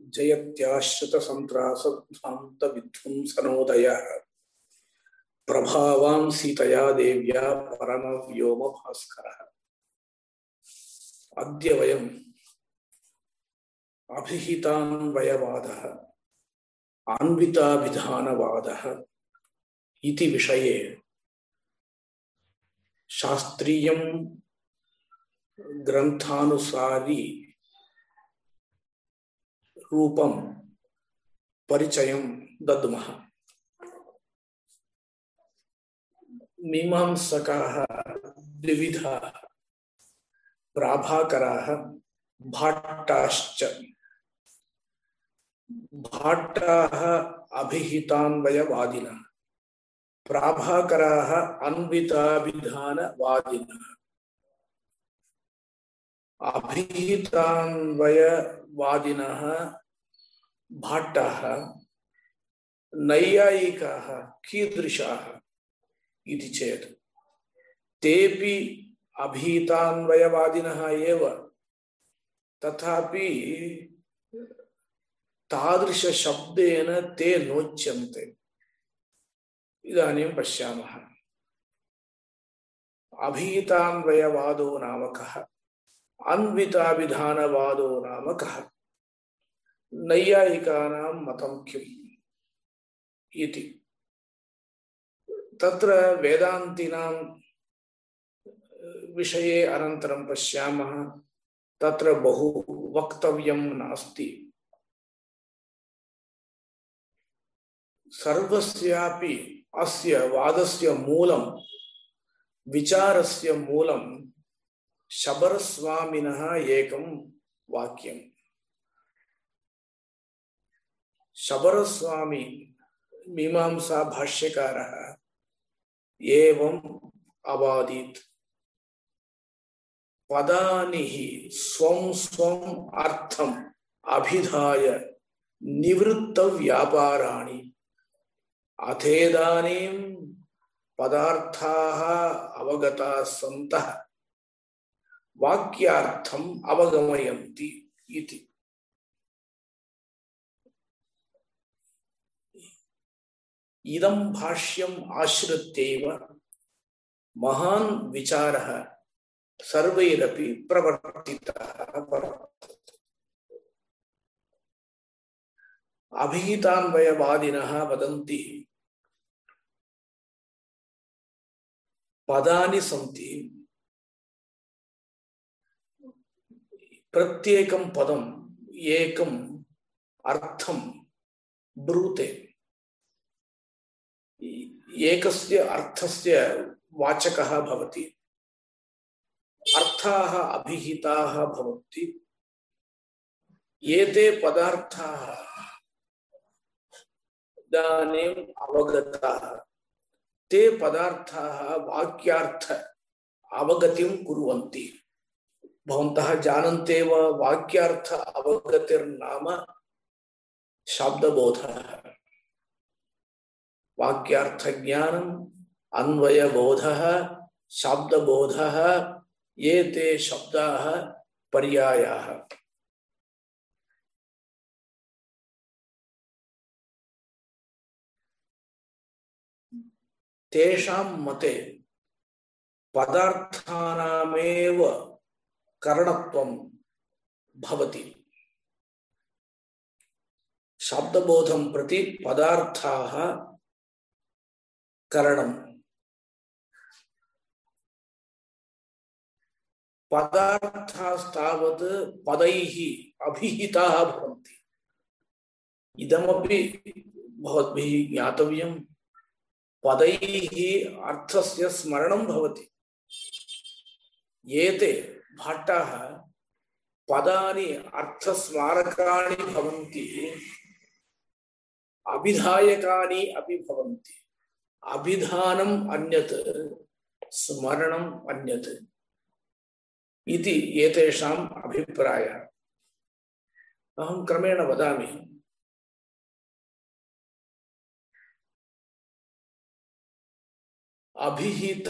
जयत्याश्रितसन्त्रासध्वान्तविध्वंसनोदयः। प्रभावां सीतया देव्या परमव्योमभास्करः। अद्य वयम् अभिहितान्वयवादः अन्विताभिधानवादः इति विषये शास्त्रीयं ग्रन्थानुसारी रूपं परिचयं दद्मः। मीमांसकाः द्विविधाः प्राभाकराः भाट्टाश्च। भाट्टाः अभिहितान्वयवादिनः प्राभाकराः अन्विताभिधानवादिनः। अभिहितान्वयवादिनः भाट्टाः, नैयायिकाः, कीदृशाः इति चेत्। तेपि अभिहितान्वयवादिनः एव। तथापि ते नोच्यन्ते। इदानीं पश्यामः। अभिहितान्वयवादो नाम कः अन्विताभिधानवादो नाम कः नैयायिकानां मतं किम् इति। तत्र वेदान्तिनां, विषये अनन्तरं पश्यामः। तत्र बहु वक्तव्यं नास्ति। सर्वस्यापि अस्य वादस्य मूलं, विचारस्य मूलं शबरस्वामिनः एकं वाक्यम्। शबरस्वामी मीमांसा भाष्यकारः एवम् अवादीत् पदानि हि स्वं स्वम् अर्थम् अभिधाय निवृत्तव्यापाराणि। अथेदानीं पदार्थाः अवगताः वाक्यार्थम् अवगमयन्ति इति। इदं भाष्यम् आश्रित्यैव महान् विचारः सर्वैरपि प्रवर्तितः अभिहितान्वयवादिनः वदन्ति पदानि सन्ति प्रत्येकं पदम्, एकम् अर्थं ब्रूते। एकस्य अर्थस्य वाचकः भवति। अर्थाः अभिहिताः भवन्ति। एते पदार्थाः इदानीम् अवगताः। ते पदार्थाः वाक्यार्थ अवगतिं कुर्वन्ति। भवन्तः जानन्त्येव वाक्यार्थ अवगतिर्नाम शब्दबोधः। वाक्यार्थज्ञानम् अन्वयबोधः, शब्दबोधः, ये ते शब्दाः पर्यायाः। तेषां मते पदार्थानामेव करणत्वं भवति शब्दबोधं प्रति पदार्थाः करणम् पदार्थास्तावत् पदैः अभिहिताः भवन्ति इदमपि भवद्भिः ज्ञातव्यं पदैः अर्थस्य स्मरणं भवति एते भाट्टाः पदानि अर्थस्मारकाणि भवन्ति, अभिधायकानि अपि भवन्ति। अभिधानम् अन्यत्, स्मरणम् अन्यत् इति एतेषाम् अभिप्रायः। अहं क्रमेण वदामि। अभिहित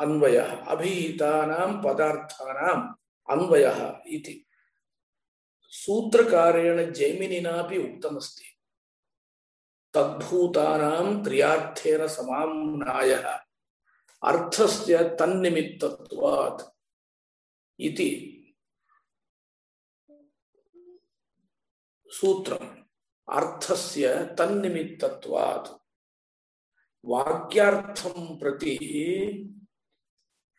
अन्वयः, अभिहितानां पदार्थानाम् अन्वयः सूत्रकारेण जैमिनिनापि उक्तमस्ति। तद्भूतानां क्रियार्थेन समाम्नायः। अर्थस्य तन्निमित्तत्वात् इति सूत्रम्। अर्थस्य तन्निमित्तत्वात्। वाक्यार्थं प्रति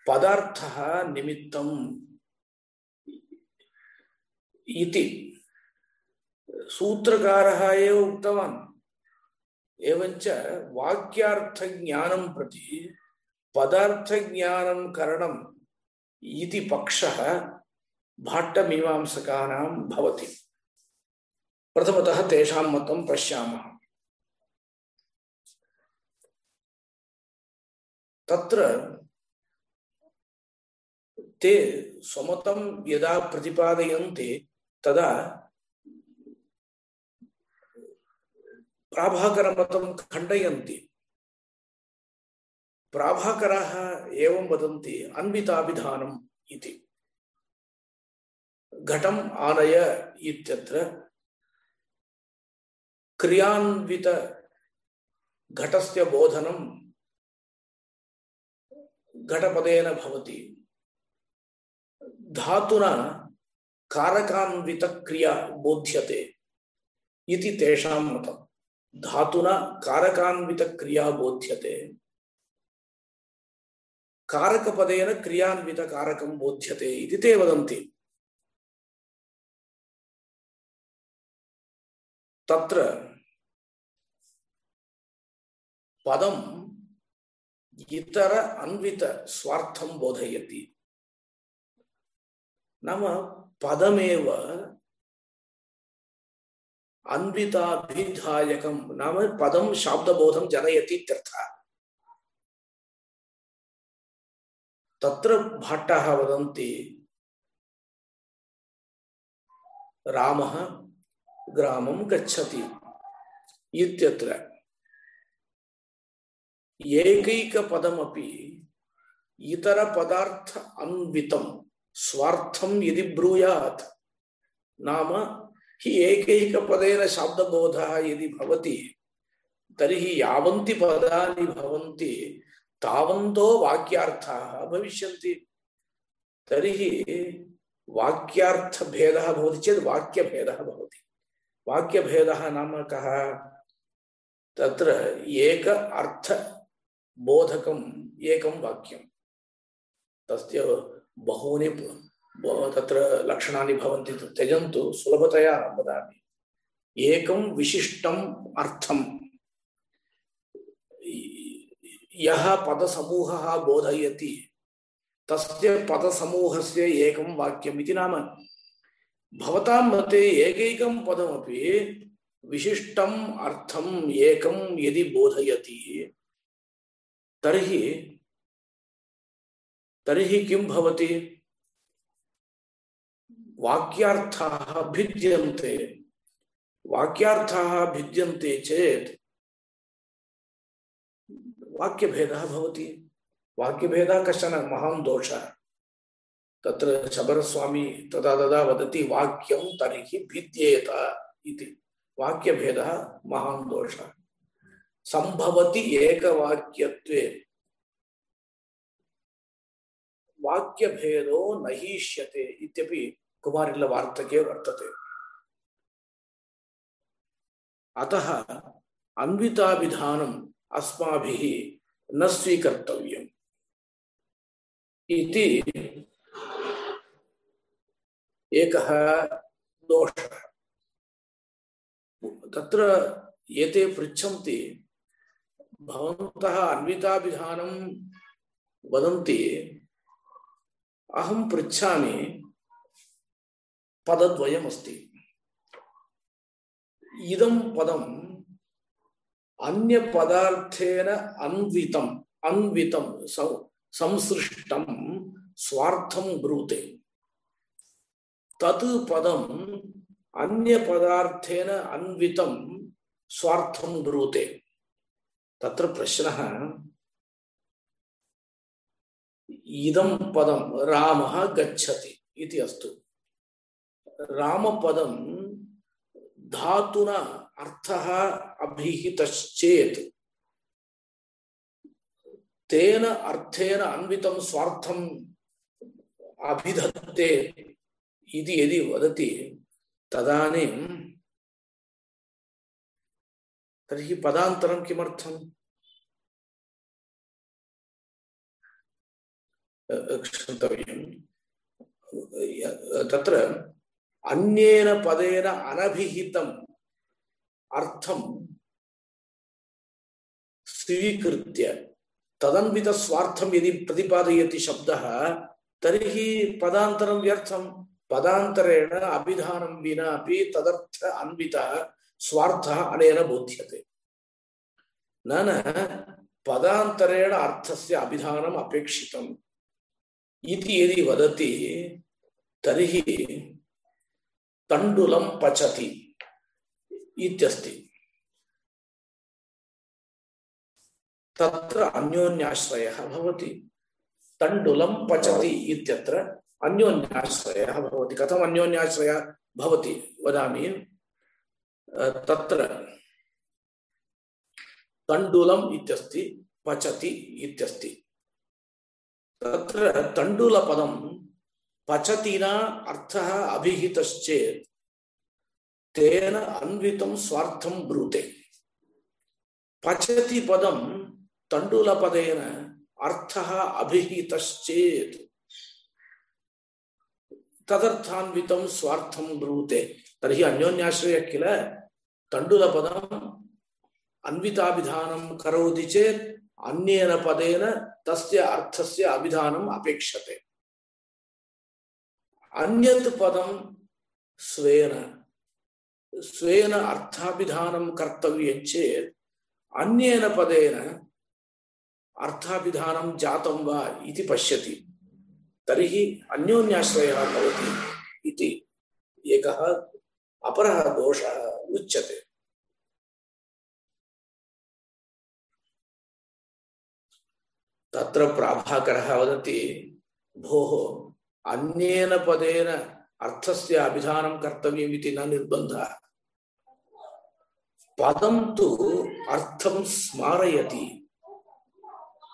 पदार्थः निमित्तम् इति। सूत्रकारः एव उक्तवान्। एवञ्च वाक्यार्थज्ञानं प्रति पदार्थज्ञानं करणम् इति पक्षः भाट्टमीमांसकानां भवति। प्रथमतः तेषां मतं पश्यामः। तत्र ते स्वमतं यदा प्रतिपादयन्ति, तदा प्राभाकरमतं खण्डयन्ति। प्राभाकरः एवं वदन्ति, अन्विताभिधानम् इति। घटम् आनय इत्यत्र क्रियान्वित घटस्य बोधनं घटपदेन भवति। धातुना कारकान्वितक्रिया बोध्यते इति तेषां मतं। धातुना कारकान्वितक्रिया बोध्यते। कारकपदेन क्रियान्वितकारकं बोध्यते इति ते वदन्ति। तत्र पदम् इतर अन्वित स्वार्थं बोधयति। नाम पदमेव अन्विताभिधायकं, नाम पदं शाब्दबोधं जनयति इत्यर्थः। तत्र भट्टः वदन्ति, रामः ग्रामं गच्छति इत्यत्र। एकैकपदमपि इतरपदार्थ अन्वितं स्वार्थं यदि ब्रूयात्, नाम हि एकैकपदेन शाब्दबोधः यदि भवति, तर्हि यावन्ति पदानि भवन्ति, तावन्तो वाक्यार्थाः भविष्यन्ति। तर्हि वाक्यार्थभेदः भवति चेत् वाक्यभेदः भवति। वाक्यभेदः नाम कः? तत्र एक अर्थबोधकम् एकं वाक्यं तस्य बहूनि तत्र लक्षणानि भवन्ति त्यजन्तु सुलभतया वदामि। एकं विशिष्टम् अर्थं यः पदसमूहः बोधयति, तस्य पदसमूहस्य एकं वाक्यम् इति नाम। भवतां मते एकैकं पदमपि विशिष्टम् अर्थम् एकं यदि बोधयति, तर्हि तर्हि किं वाक्यार्थाः भिद्यन्ते। वाक्यार्थाः भिद्यन्ते चेत् वाक्यभेदः भवति। वाक्यभेदः कश्चन महान् दोषः। तत्र शबरस्वामी तदा तदा वदति, वाक्यं तर्हि भिद्येत इति। वाक्यभेदः महान् दोषः। सम्भवति एकवाक्यत्वे। वाक्यभेदो नहीष्यते इत्यपि कुमारिल्लवार्तके वर्तते। अतः अन्विताभिधानम् अस्माभिः न स्वीकर्तव्यम् इति एकः दोषः। तत्र एते पृच्छन्ति, भवन्तः अन्विताभिधानं वदन्ति अहं पृच्छामि, पदद्वयमस्ति। इदं पदम् अन्यपदार्थेन अन्वितम् अन्वितं संसृष्टं स्वार्थं ब्रूते। तत् पदम् अन्यपदार्थेन अन्वितं स्वार्थं ब्रूते। तत्र प्रश्नः इदं पदं रामः गच्छति इति अस्तु रामपदं धातुना अर्थः अभिहितश्चेत् तेन अर्थेन अन्वितं स्वार्थम् अभिधत्ते इति यदि वदति तदानीं तर्हि पदान्तरं किमर्थम् क्षन्तव्यं तत्र अन्येन पदेन अनभिहितम् अर्थं स्वीकृत्य तदन्वितस्वार्थं यदि प्रतिपादयति शब्दः, तर्हि पदान्तरं व्यर्थं पदान्तरेण अभिधानं विना तदर्थ अन्वितः स्वार्थः अनेन बोध्यते। न न, पदान्तरेण अर्थस्य अभिधानम् अपेक्षितम्। इति यदि वदति, तर्हि तण्डुलं पचति इत्यस्ति। तत्र अन्योन्याश्रयः भवति। तण्डुलं पचति इत्यत्र अन्योन्याश्रयः भवति। कथम् अन्योन्याश्रयः भवति वदामि? तत्र तण्डुलम् इत्यस्ति, पचति इत्यस्ति। तत्र तण्डुलपदं पचतिना अर्थः अभिहितश्चेत्। तेन अन्वितं स्वार्थं ब्रूते। पचति पदं तण्डुलपदेन अर्थः अभिहितश्चेत्। तदर्थान्वितं स्वार्थं ब्रूते। तर्हि अन्योन्याश्रय किल? तण्डुलपदम् अन्विताभिधानं करोति चेत् अन्येन पदेन तस्य अर्थस्य अभिधानम् अपेक्षते। अन्यत् पदं स्वेन स्वेन अर्थाभिधानं कर्तव्यं चेत् अन्येन पदेन अर्थाभिधानं जातं वा इति पश्यति। तर्हि अन्योन्याश्रयः भवति इति एकः अपरः दोषः उच्यते। तत्र प्राभाकरः वदति भोः, अन्येन पदेन अर्थस्य अभिधानं कर्तव्यम् इति न निर्बन्धः। पदं तु अर्थं स्मारयति।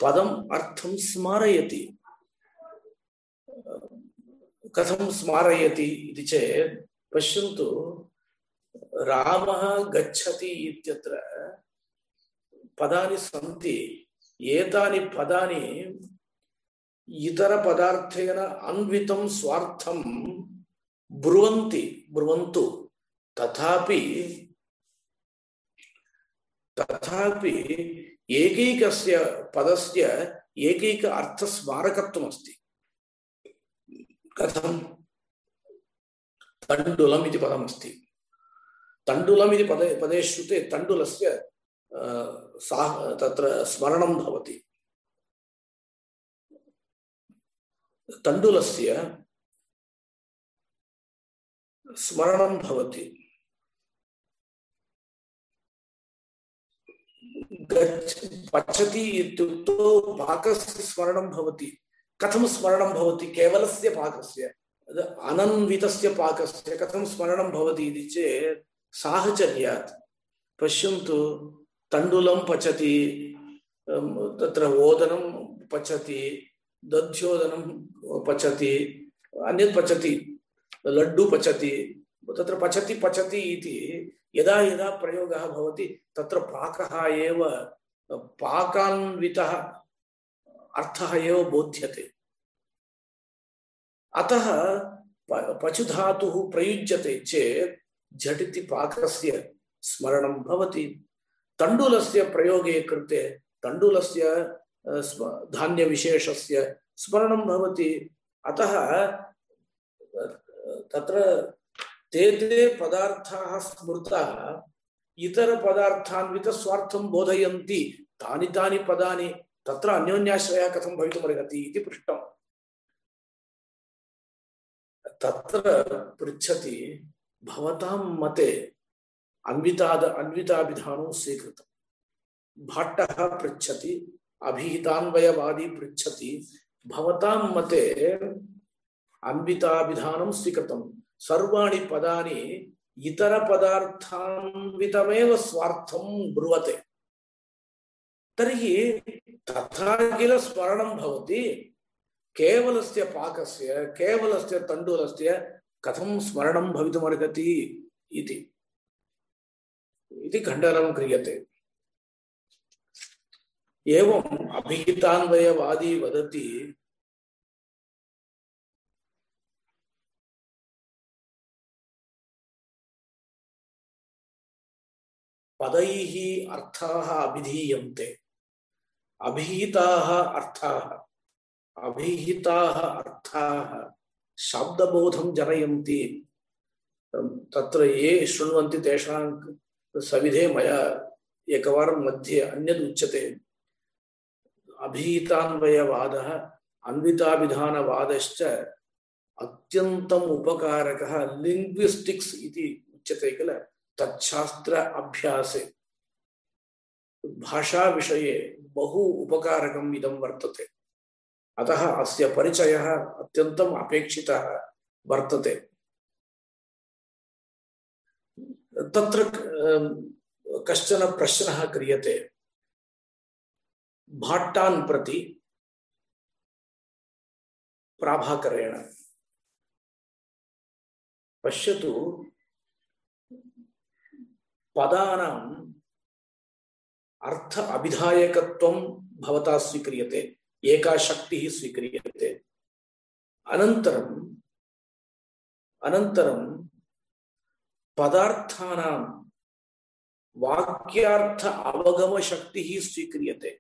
पदम् अर्थं स्मारयति। कथं स्मारयति इति चेत्, पश्यन्तु, रामः गच्छति इत्यत्र पदानि सन्ति। एतानि पदानि इतरपदार्थेन अन्वितं स्वार्थं ब्रुवन्ति ब्रुवन्तु तथापि तथापि एकैकस्य पदस्य एकैक अर्थस्मारकत्वमस्ति कथं तण्डुलम् इति पदमस्ति तण्डुलम् इति पदे पदे श्रुते तण्डुलस्य सा, तत्र स्मरणं भवति। तण्डुलस्य स्मरणं भवति। पचति इत्युक्तौ पाकस्य स्मरणं भवति। कथं स्मरणं भवति? केवलस्य पाकस्य। अनन्वितस्य पाकस्य कथं स्मरणं भवति इति चेत् साहचर्यात्। पश्यन्तु तण्डुलं पचति तत्र ओदनं पचति, दध्योदनं पचति, अन्यत् पचति, लड्डु पचति, तत्र पचति पचति इति, यदा यदा प्रयोगः भवति, तत्र पाकः एव, पाकान्वितः अर्थः एव बोध्यते। अतः पचुधातुः प्रयुज्यते चेत् झटिति पाकस्य स्मरणं भवति। तण्डुलस्य प्रयोगे कृते तण्डुलस्य धान्यविशेषस्य स्मरणं भवति। अतः तत्र ते ते पदार्थाः स्मृताः इतरपदार्थान्वितस्वार्थं बोधयन्ति, तानि तानि पदानि तत्र अन्योन्याश्रयः कथं भवितुमर्हति इति पृष्टम्। तत्र पृच्छति, भवतां मते अन्विताद, अन्विताभिधानं स्वीकृतं भट्टः पृच्छति, अभिहितान्वयवादी पृच्छति, भवतां मते अन्विताभिधानं स्वीकृतं सर्वाणि पदानि इतरपदार्थान्वितमेव स्वार्थं ब्रुवते। तर्हि तथा किल स्मरणं भवति? केवलस्य पाकस्य, केवलस्य तण्डुलस्य कथं स्मरणं भवितुमर्हति इति। इति खण्डनं क्रियते। एवम् अभिहितान्वयवादी वदति, पदैः अर्थाः अभिधीयन्ते। अभिहिताः अर्थाः अभिहिताः अर्थाः शाब्दबोधं जनयन्ति। तत्र ये शृण्वन्ति तेषां सविधे मया एकवारं मध्ये अन्यद् उच्यते। अभीतान्वयवादः, अन्विताभिधानवादश्च अत्यन्तम् उपकारकः लिङ्ग्विस्टिक्स् इति उच्यते किल? तच्छास्त्र अभ्यासे। भाषाविषये बहु उपकारकम् इदं वर्तते। अतः अस्य परिचयः अत्यन्तम् अपेक्षितः वर्तते। तत्र कश्चन प्रश्नः क्रियते। भाट्टान् प्रति प्राभाकरेण। पश्यतु, पदानाम् अर्थ अभिधायकत्वं भवता स्वीक्रियते, एका शक्तिः स्वीक्रियते। अनन्तरम् अनन्तरं पदार्थानां वाक्यार्थ अवगमशक्तिः स्वीक्रियते।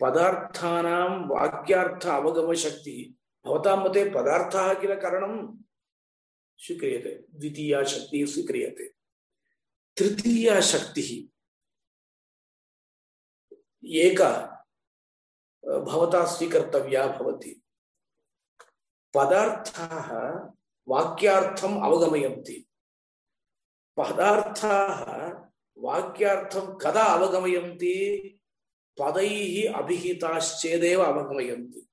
पदार्थानां वाक्यार्थ अवगमशक्तिः भवतां मते पदार्थः किल कारणं? स्वीक्रियते। द्वितीया शक्तिः स्वीक्रियते। तृतीया शक्ति एका भवता स्वीकर्तव्या भवति। पदार्थाः वाक्यार्थम् अवगमयन्ति। पदार्थाः वाक्यार्थं कदा अवगमयन्ति? पदैः अभिहिताश्चेदेव अवगमयन्ति।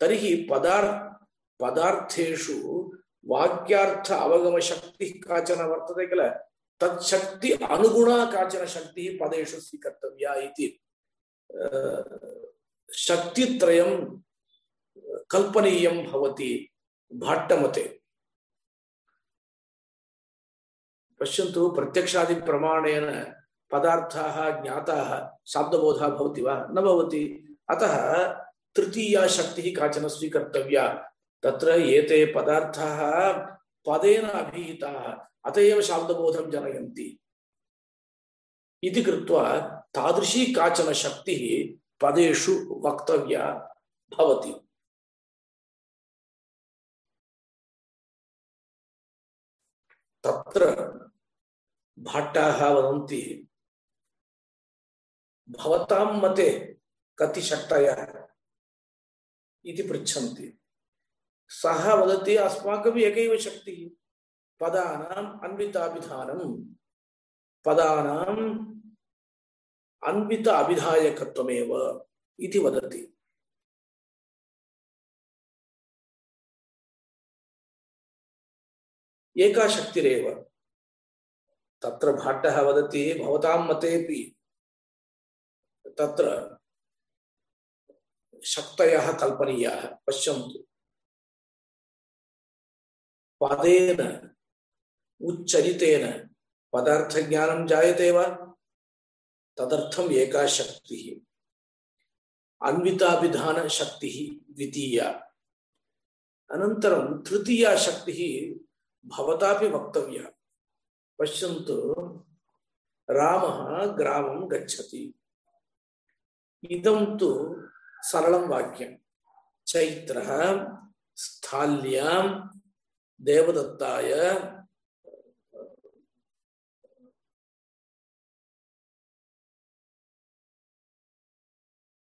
तर्हि पदार्, पदार्थेषु वाक्यार्थ अवगमशक्तिः काचन वर्तते किल? तत्शक्ति अनुगुणा काचन शक्तिः पदेषु स्वीकर्तव्या इति। शक्तित्रयं कल्पनीयं भवति भाट्टमते। पश्यन्तु प्रत्यक्षादिप्रमाणेन पदार्थाः ज्ञाताः, शाब्दबोधः भवति वा? न भवति। अतः तृतीया शक्तिः काचन स्वीकर्तव्या। तत्र एते पदार्थाः पदेन अभिहिताः, अत एव शाब्दबोधं जनयन्ति। इति कृत्वा तादृशी काचन शक्तिः पदेषु वक्तव्या भवति। तत्र भाट्टाः वदन्ति। भवतां मते कति शक्तयः इति पृच्छन्ति। सः वदति अस्माकम् एकैव शक्तिः, पदानाम् अन्विताभिधानं पदानाम् अन्वित अभिधायकत्वमेव इति वदति। एका शक्तिरेव। तत्र भाट्टः वदति, भवतां मतेपि तत्र शक्तयः कल्पनीयाः। पश्यन्तु। पदेन, उच्चरितेन पदार्थज्ञानं जायते वा? तदर्थम् एका शक्तिः। अन्विताभिधानशक्तिः द्वितीया। अनन्तरं तृतीया शक्तिः भवतापि वक्तव्या। पश्यन्तु रामः ग्रामं गच्छति इदं तु सरलं वाक्यं चैत्रः स्थाल्यां देवदत्ताय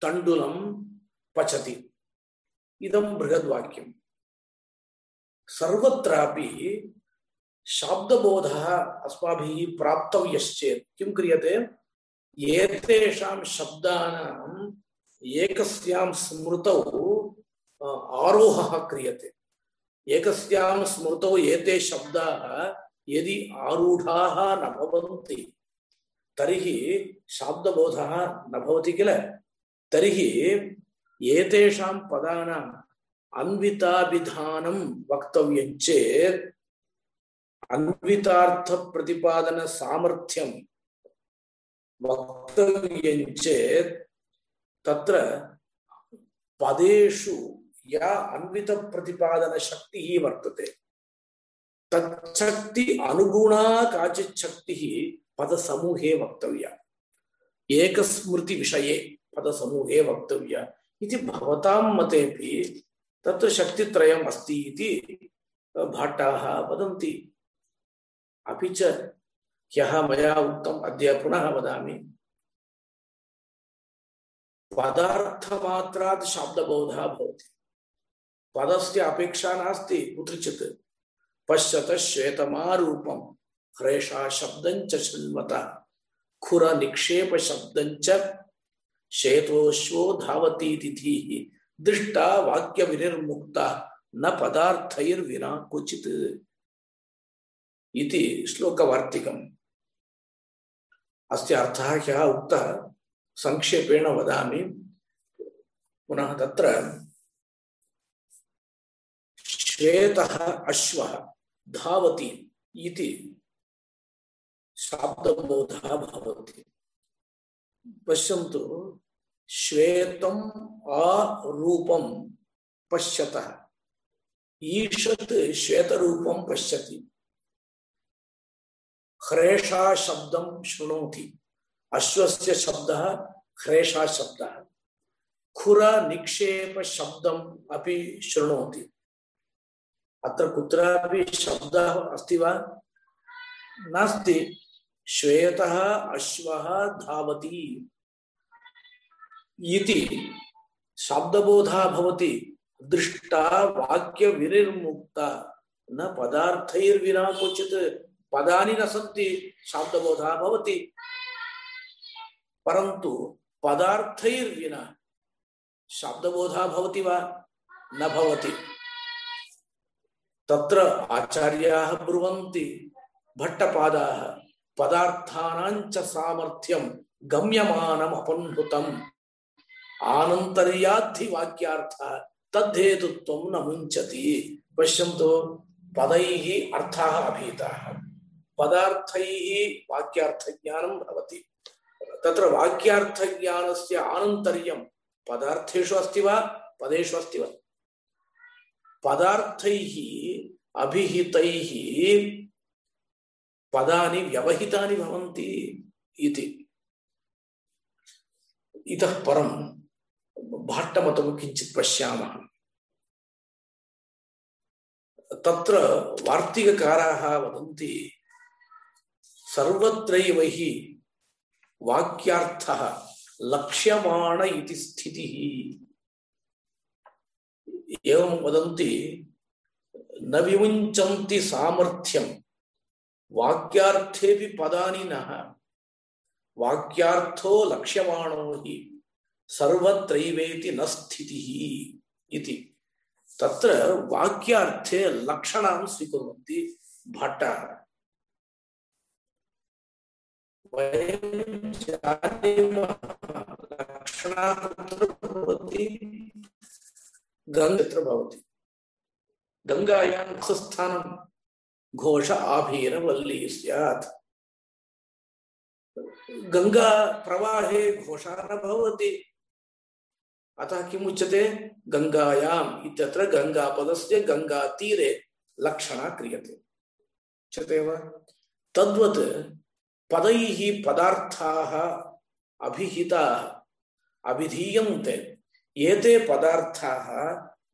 तण्डुलं पचति इदं बृहद्वाक्यं सर्वत्रापि शाब्दबोधः अस्माभिः प्राप्तव्यश्चेत्। किं क्रियते? एतेषां शब्दानाम् एकस्यां स्मृतौ आरोहः क्रियते। एकस्यां स्मृतौ एते शब्दाः यदि आरूढाः न भवन्ति, तर्हि शाब्दबोधः न भवति किल? तर्हि अन्वितार्थप्रतिपादनसामर्थ्यं वक्तव्यं चेत् तत्र पदेषु या अन्वितप्रतिपादनशक्तिः वर्तते। तच्छक्ति अनुगुणा काचित् शक्तिः पदसमूहे वक्तव्या। एकस्मृतिविषये पदसमूहे वक्तव्या। इति भवतां मतेपि तत्र शक्तित्रयम् अस्ति इति भाट्टाः वदन्ति। अपि च ह्यः मया उक्तम् अद्य पुनः वदामि। पदार्थमात्रात् शाब्दबोधः भवति। पदस्य अपेक्षा नास्ति, कुत्रचित्। पश्यत श्वेतमारूपं ह्रेषा निक्षेप शब्दं श्वेतोश्वो धावती तिथिः। दृष्टा वाक्य विनिर्मुक्ता न पदार्थैर्विना क्वचित्। इति श्लोकवार्तिकम्। अस्य अर्थः ह्यः उक्तः संक्षेपेण वदामि। पुनः तत्र श्वेतः अश्वः धावति इति शाब्दबोधः भवति। पश्यन्तु श्वेतम् आरूपं पश्यतः। ईषत् श्वेतरूपं पश्यति। ह्रेषा शब्दं शृणोति। अश्वस्य शब्दः ह्रेषा शब्दः खुर निक्षेप शब्दम् अपि शृणोति। अत्र कुत्रापि शब्दः अस्ति वा? नास्ति। श्वेतः अश्वः धावति इति शब्दबोधः भवति। दृष्टा वाक्यविनिर्मुक्ता। न पदार्थैर्विना क्वचित्। पदानि न सन्ति, शब्दबोधः भवति। परन्तु पदार्थैर्विना शब्दबोधः भवति वा? न भवति। तत्र आचार्याः ब्रुवन्ति भट्टपादाः, पदार्थानाञ्च सामर्थ्यं गम्यमानम् अपन्नुतम् आनन्तर्याद्धिवाक्यार्थः तद्धेतुत्वं न मुञ्चति। पश्यन्तु, पदैः अर्थाः अभीताः। पदार्थैः वाक्यार्थज्ञानं भवति। तत्र वाक्यार्थज्ञानस्य आनन्तर्यं पदार्थेषु अस्ति वा? पदेषु अस्ति वा? पदार्थैः पदानि व्यवहितानि भवन्ति इति। इतः परं भाट्टमतं किञ्चित् पश्यामः। तत्र वार्तिककाराः वदन्ति सर्वत्रैव हि वाक्यार्थः लक्ष्यमाण इति स्थितिः। एवं वदन्ति, न विमुञ्चन्ति सामर्थ्यं। वाक्यार्थेऽपि पदानि नः। वाक्यार्थो लक्ष्यमाणो हि सर्वत्रैवेति न स्थितिः इति। तत्र वाक्यार्थे लक्षणां स्वीकुर्वन्ति भट्टाः। वयं जानीमः लक्षणाः तत्र भवति गङ्गत्र भवति गङ्गायां स्थानं घोष आभीरवल्ली स्यात् गङ्गा प्रवाहे घोषः न भवति। अतः किम् उच्यते? गङ्गायाम् इत्यत्र गङ्गापदस्य गङ्गातीरे लक्षणा क्रियते। उच्यते तद्वत् पदैः पदार्थाः अभिहिताः, अभिधीयन्ते। एते पदार्थाः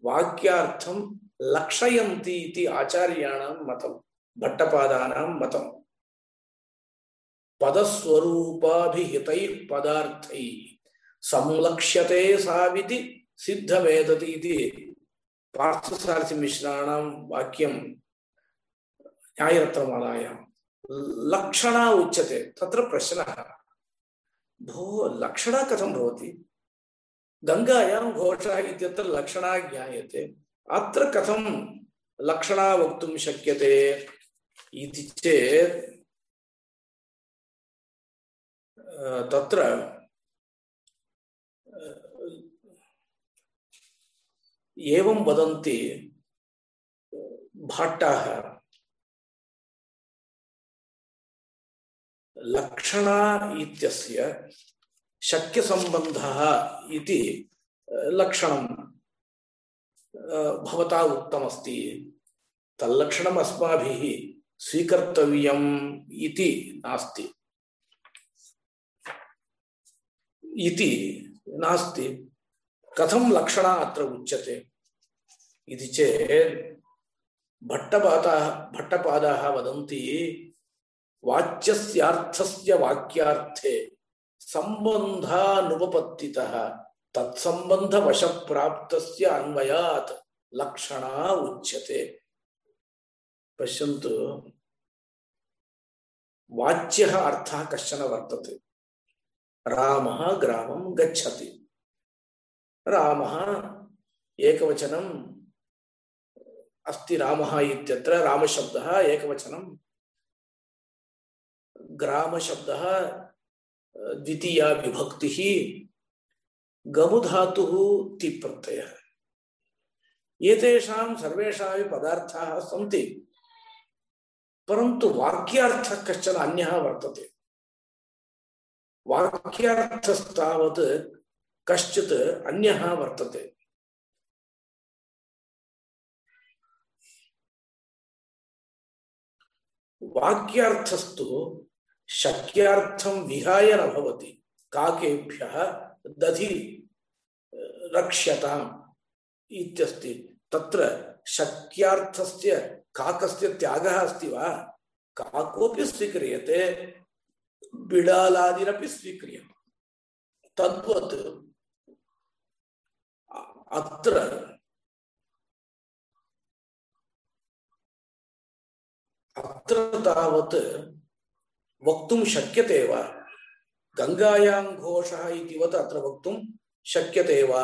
वाक्यार्थं लक्षयन्ति इति आचार्याणां मतं, भट्टपादानां मतं। पदस्वरूपाभिहितैः पदार्थैः संलक्ष्यते साविति सिद्धवेदति इति पार्थसारथिमिश्राणां वाक्यं न्यायरत्नमालायां लक्षणा उच्यते, तत्र प्रश्नः। भो, लक्षण कथं भवति? गङ्गायां घोषः इत्यत्र लक्षणा ज्ञायते। अत्र कथं लक्षणा वक्तुं शक्यते इति चेत् तत्र एवं वदन्ति भाट्टाः। लक्षणा इत्यस्य शक्यसम्बन्धः इति लक्षणं भवता उक्तमस्ति। तल्लक्षणम् अस्माभिः स्वीकर्तव्यम् इति नास्ति। इति नास्ति। कथं लक्षणा अत्र उच्यते? इति चेत्, भट्टपादाः भट्टपादाः वदन्ति वाच्यस्यार्थस्य वाक्यार्थे सम्बन्धानुपपत्तितः तत्सम्बन्धवशप्राप्तस्य अन्वयात् लक्षणा उच्यते। पश्यन्तु, वाच्यः अर्थः कश्चन वर्तते? रामः ग्रामं गच्छति। रामः एकवचनम् अस्ति रामः इत्यत्र रामशब्दः एकवचनं ग्रामशब्दः द्वितीया विभक्तिः, गमुधातुः तिप्रत्ययः। एतेषां सर्वेषामपि पदार्थाः सन्ति, परन्तु वाक्यार्थः कश्चन अन्यः वर्तते। वाक्यार्थस्तावत् कश्चित् अन्यः वर्तते। वाक्यार्थस्तु शक्यार्थं विहाय न भवति। काकेभ्यः दधि रक्ष्यताम् इत्यस्ति। तत्र शक्यार्थस्य, काकस्य त्यागः अस्ति वा? काकोऽपि स्वीक्रियते बिडालादिरपि स्वीक्रियते। तद्वत् अत्र अत्र तावत् वक्तुं शक्यते वा? गङ्गायां घोषः इतिवत् अत्र वक्तुं शक्यते वा?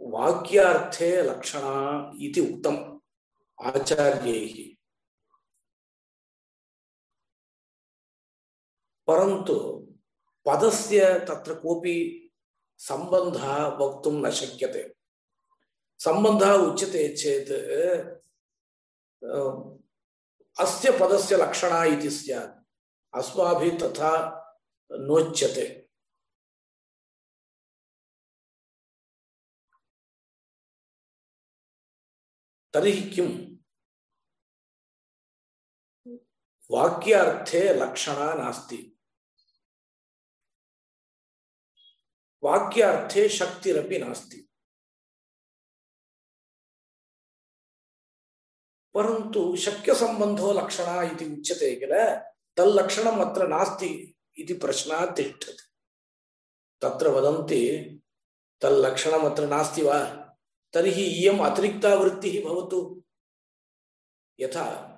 वाक्यार्थे लक्षणा इति उक्तम् आचार्यैः। पदस्य तत्र कोऽपि सम्बन्धः वक्तुं न शक्यते। सम्बन्धः उच्यते चेत् अस्य पदस्य लक्षणा इति स्यात्। अस्माभिः तथा नोच्यते। तर्हि किम् वाक्यार्थे लक्षणा नास्ति। वाक्यार्थे शक्तिरपि नास्ति। परन्तु शक्यसम्बन्धो लक्षणा इति उच्यते किल, तल्लक्षणम् अत्र नास्ति इति प्रश्नः तिष्ठति। तत्र वदन्ति, तल्लक्षणम् नास्ति वा? तर्हि इयम् अतिरिक्ता वृत्तिः भवतु। यथा,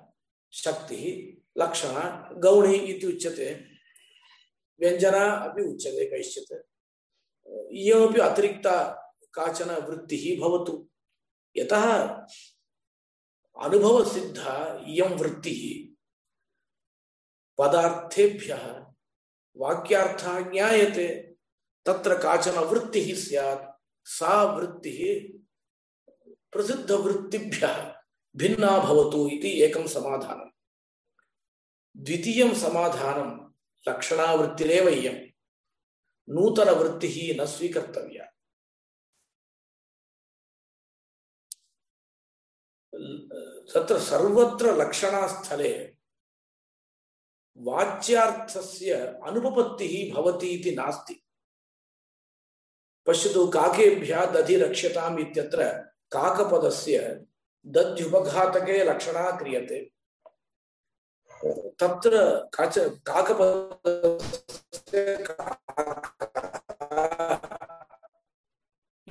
शक्तिः, लक्षणा, गौणी इति उच्यते। व्यञ्जना अपि उच्यते, कैश्चित्। इयमपि अतिरिक्ता काचन वृत्तिः भवतु। यतः अनुभवसिद्धा इयं वृत्तिः। पदार्थेभ्यः वाक्यार्थः ज्ञायते तत्र काचन वृत्ति स्यात्, सा वृत्तिः प्रसिद्धवृत्तिभ्यः भिन्ना भवतु इति एकं समाधानं। द्वितीयं समाधानं लक्षणावृत्तिरेव इयम् नूतन वृत्ति ही न स्वीकर्तव्य। तत्र सर्वत्र लक्षणास्थले वाच्यार्थस्य अनुपपत्तिः भवति इति नास्ति। पश्यतु काकेभ्यः दधि रक्ष्यताम् इत्यत्र काकपदस्य दध्युपघातके लक्षणा क्रियते। तत्र काच काकपदस्य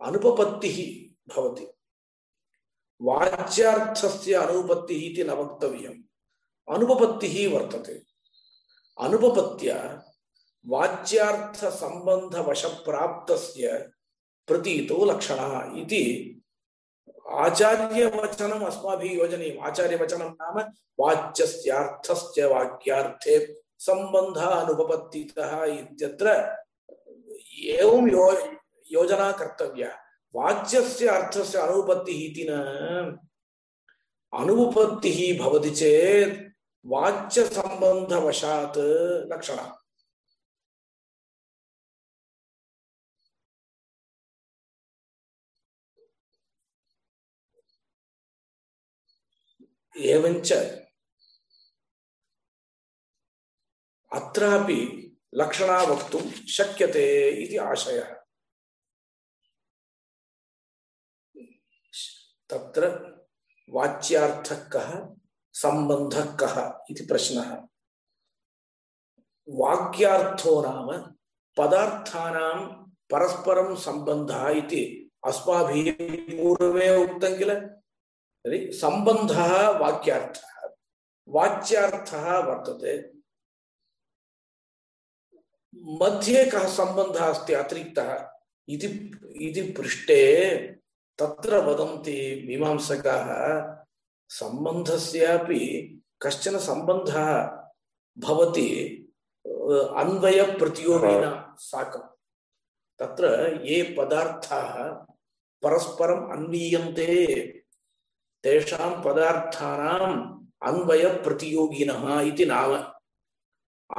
अनुपपत्तिः भवति। वाच्यार्थस्य इति न वक्तव्यम्। अनुपपत्तिः वर्तते। अनुपपत्त्या वाच्यार्थसम्बन्धवशप्राप्तस्य प्रतीतो लक्षणः इति आचार्यवचनम् अस्माभिः योजनीयम्। आचार्यवचनं नाम वाच्यस्यार्थस्य वाक्यार्थे सम्बन्धः अनुपपत्तितः इत्यत्र एवं यो योजना कर्तव्या वाच्यस्य अर्थस्य अनुपत्तिः इति न। अनुपत्तिः भवति चेत् वाच्यसम्बन्धवशात् लक्षणम् एवञ्च अत्रापि लक्षणा वक्तुं शक्यते इति आशयः। तत्र वाच्यार्थः कः सम्बन्धः कः इति प्रश्नः। वाक्यार्थो नाम पदार्थानां परस्परं सम्बन्धः इति अस्माभिः पूर्वमेव उक्तं किल? तर्हि सम्बन्धः वाक्यार्थः, वाच्यार्थः वर्तते। मध्ये कः सम्बन्धः अस्ति अतिरिक्तः? इति इति पृष्टे तत्र वदन्ति मीमांसकाः सम्बन्धस्यापि कश्चन सम्बन्धः भवति अन्वयप्रतियोगिना साकं। तत्र ये पदार्थाः परस्परम् अन्वीयन्ते तेषां पदार्थानाम् अन्वयप्रतियोगिनः इति नाम।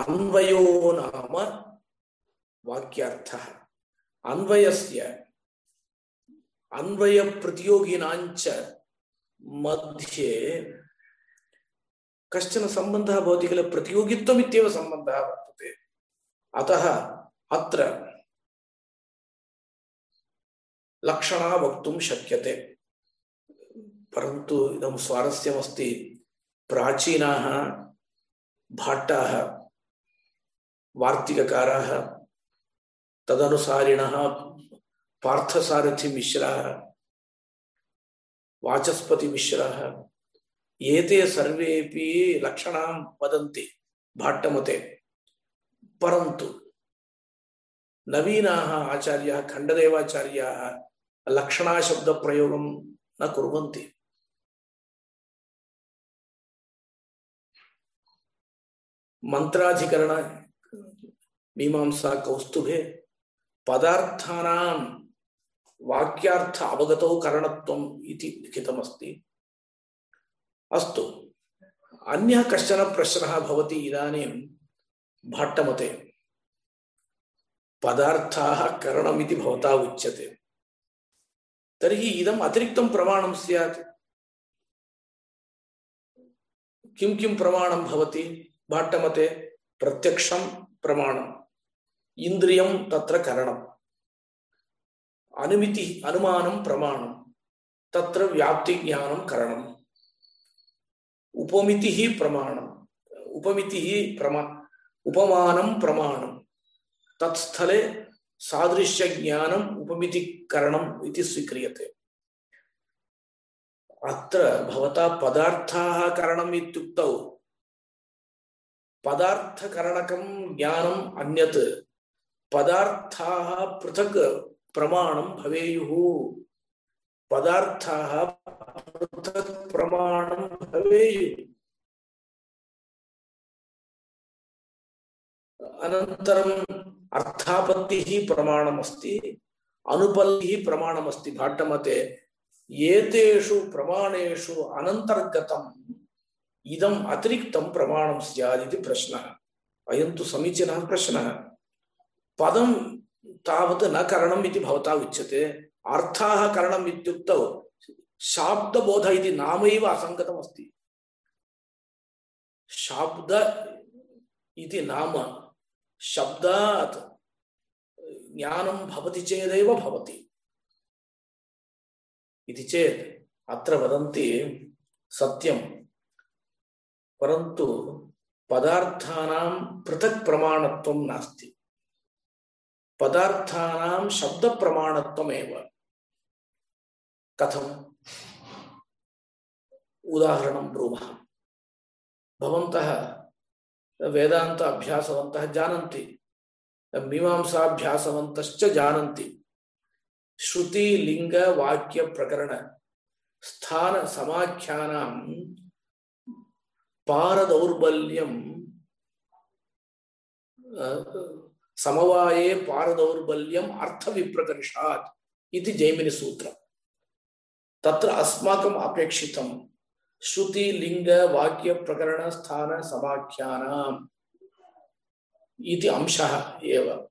अन्वयो नाम वाक्यार्थः। अन्वयस्य अन्वयप्रतियोगिनाञ्च मध्ये कश्चन सम्बन्धः भवति किल प्रतियोगित्वमित्येव सम्बन्धः वर्तते अतः अत्र लक्षणा वक्तुं शक्यते परन्तु इदं स्वारस्यमस्ति भाट्टाः वार्तिककाराः तदनुसारिणः पार्थसारथिमिश्राः वाचस्पतिमिश्राः एते सर्वेपि लक्षणां वदन्ति भाट्टमते परन्तु नवीनाः आचार्याः, खण्डदेवाचार्याः लक्षणाशब्दप्रयोगं न कुर्वन्ति। मंत्राधिकरण मीमांसा कौस्तुभे, पदार्थानां वाक्यार्थ अवगतौ करणत्वम् इति लिखितमस्ति। अस्तु, अन्यः कश्चन प्रश्नः भवति इदानीं भट्टमते। पदार्थाः करणमिति भवता उच्यते। तर्हि इदम् अतिरिक्तं प्रमाणं स्यात्। किं किं प्रमाणं भवति भाट्टमते? प्रत्यक्षं प्रमाणम्। इन्द्रियं तत्र करणम्। अनुमिति अनुमानं प्रमाणं तत्र व्याप्तिज्ञानं करणम् उपमितिः प्रमाणम् उपमितिः प्रमा उपमानं प्रमाणं तत्स्थले सादृश्यज्ञानम् उपमितिकरणम् इति स्वीक्रियते अत्र भवता पदार्थाः करणम् पदार्थकरणकं ज्ञानम् अन्यत् पदार्थाः पृथक् प्रमाणं भवेयुः। पदार्थाः पृथक् प्रमाणं भवेयुः। अनन्तरम् अर्थापत्तिः प्रमाणमस्ति, अनुपल्लिः प्रमाणमस्ति भाट्टमते एतेषु प्रमाणेषु अनन्तर्गतम् इदम् अतिरिक्तं प्रमाणं स्यात् प्रश्नः। अयं तु समीचीनः प्रश्नः। पदं तावत् न करणम् इति भवता उच्यते। अर्थाः करणम् इत्युक्तौ शाब्दबोध इति नामैव शब्दात् ज्ञानं भवति चेदेव भवति। इति चेत् अत्र वदन्ति सत्यं परन्तु पदार्थानां पृथक् प्रमाणत्वं नास्ति। पदार्थानां शब्दप्रमाणत्वमेव। कथम्? उदाहरणं ब्रूमः। भवन्तः वेदान्त अभ्यासवन्तः जानन्ति, मीमांसाभ्यासवन्तश्च जानन्ति। श्रुति, लिंग, वाक्य, प्रकरण, स्थान, समाख्यानां, पारदौर्बल्यं समवाये पारदौर्बल्यम् अर्थविप्रकर्षात् इति जैमिनिसूत्रम् तत्र अस्माकम् अपेक्षितं श्रुति, लिंग, वाक्य, प्रकरण, स्थान, समाख्यानाम् इति अंशः एव।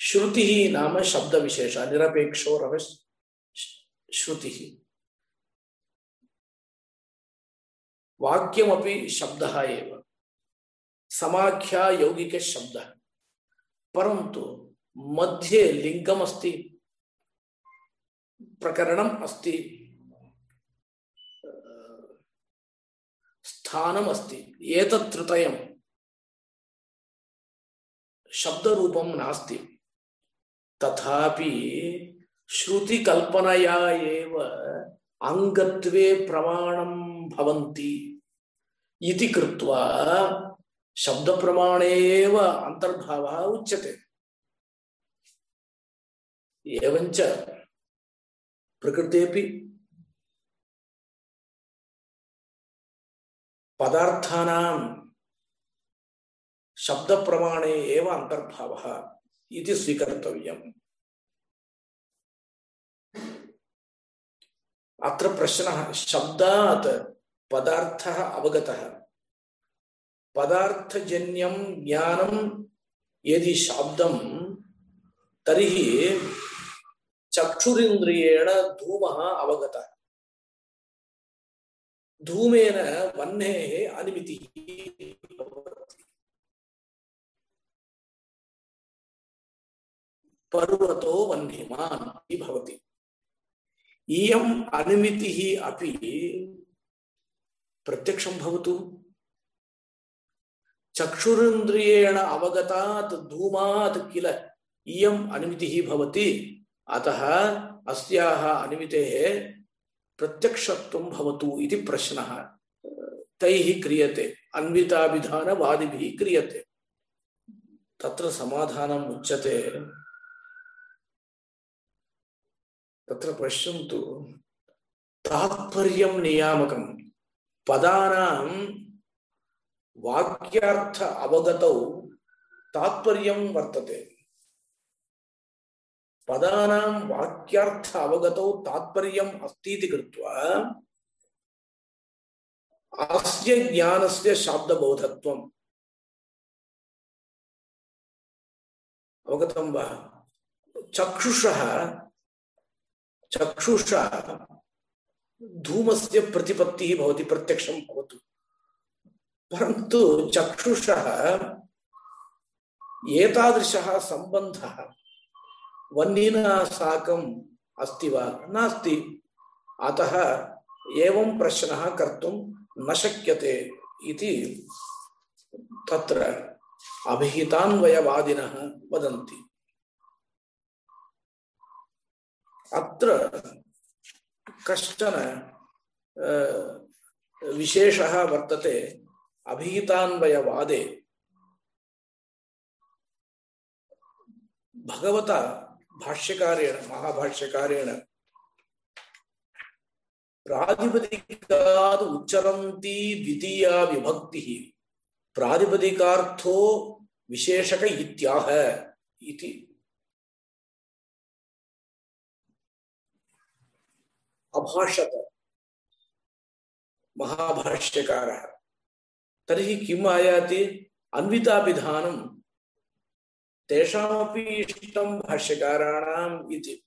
श्रुतिः नाम शब्दविशेष, निरपेक्षो रव श्रुतिः। वाक्यमपि शब्दः एव। समाख्या यौगिकशब्दः। परन्तु मध्ये लिङ्गमस्ति प्रकरणम् अस्ति, स्थानम् अस्ति एतत् तृतयं शब्दरूपं नास्ति। तथापि श्रुतिकल्पनया एव अङ्गत्वे प्रमाणं भवन्ति। इति कृत्वा शब्दप्रमाणे एव अन्तर्भावः उच्यते। एवञ्च प्रकृतेपि पदार्थानां शब्दप्रमाणे एव अन्तर्भावः इति स्वीकर्तव्यम्। अत्र प्रश्नः, शब्दात् पदार्थः अवगतः। पदार्थजन्यं ज्ञानं यदि शाब्दं, तर्हि चक्षुरिन्द्रियेण धूमः अवगतः। धूमेन वह्नेः अनिमितिः पर्वतो वह्निमान् भवति। इयम् अनुमितिः अपि प्रत्यक्षं भवतु। चक्षुरिन्द्रियेण अवगतात् धूमात् किल? इयम् अनुमितिः भवति। अतः अस्याः अनुमितेः प्रत्यक्षत्वं भवतु इति प्रश्नः तैः क्रियते। अन्विताभिधानवादिभिः क्रियते। तत्र समाधानम् उच्यते। तत्र पश्यन्तु, तात्पर्यं नियामकं। पदानां वाक्यार्थ अवगतौ तात्पर्यं वर्तते। पदानां वाक्यार्थ अवगतौ तात्पर्यम् अस्ति कृत्वा अस्य ज्ञानस्य शाब्दबोधत्वम् अवगतं वा? चक्षुषः, चक्षुषा धूमस्य प्रतिपत्तिः भवति, प्रत्यक्षं भवतु। परन्तु चक्षुषः एतादृशः सम्बन्धः वह्निना साकम् अस्ति वा? नास्ति। अतः एवं प्रश्नः कर्तुं न शक्यते इति तत्र अभिहितान्वयवादिनः वदन्ति। अत्र कश्चन विशेषः वर्तते। अभिहितान्वयवादे भगवता भाष्यकारेण महाभाष्यकारेण प्रातिपदिकात् उच्चरन्ती द्वितीया विभक्तिः। प्रातिपदिकार्थो विशेषक इत्याह इति। अभाषत महाभाष्यकारः। तर्हि किम् आयाति? अन्विताभिधानं तेषामपि इति।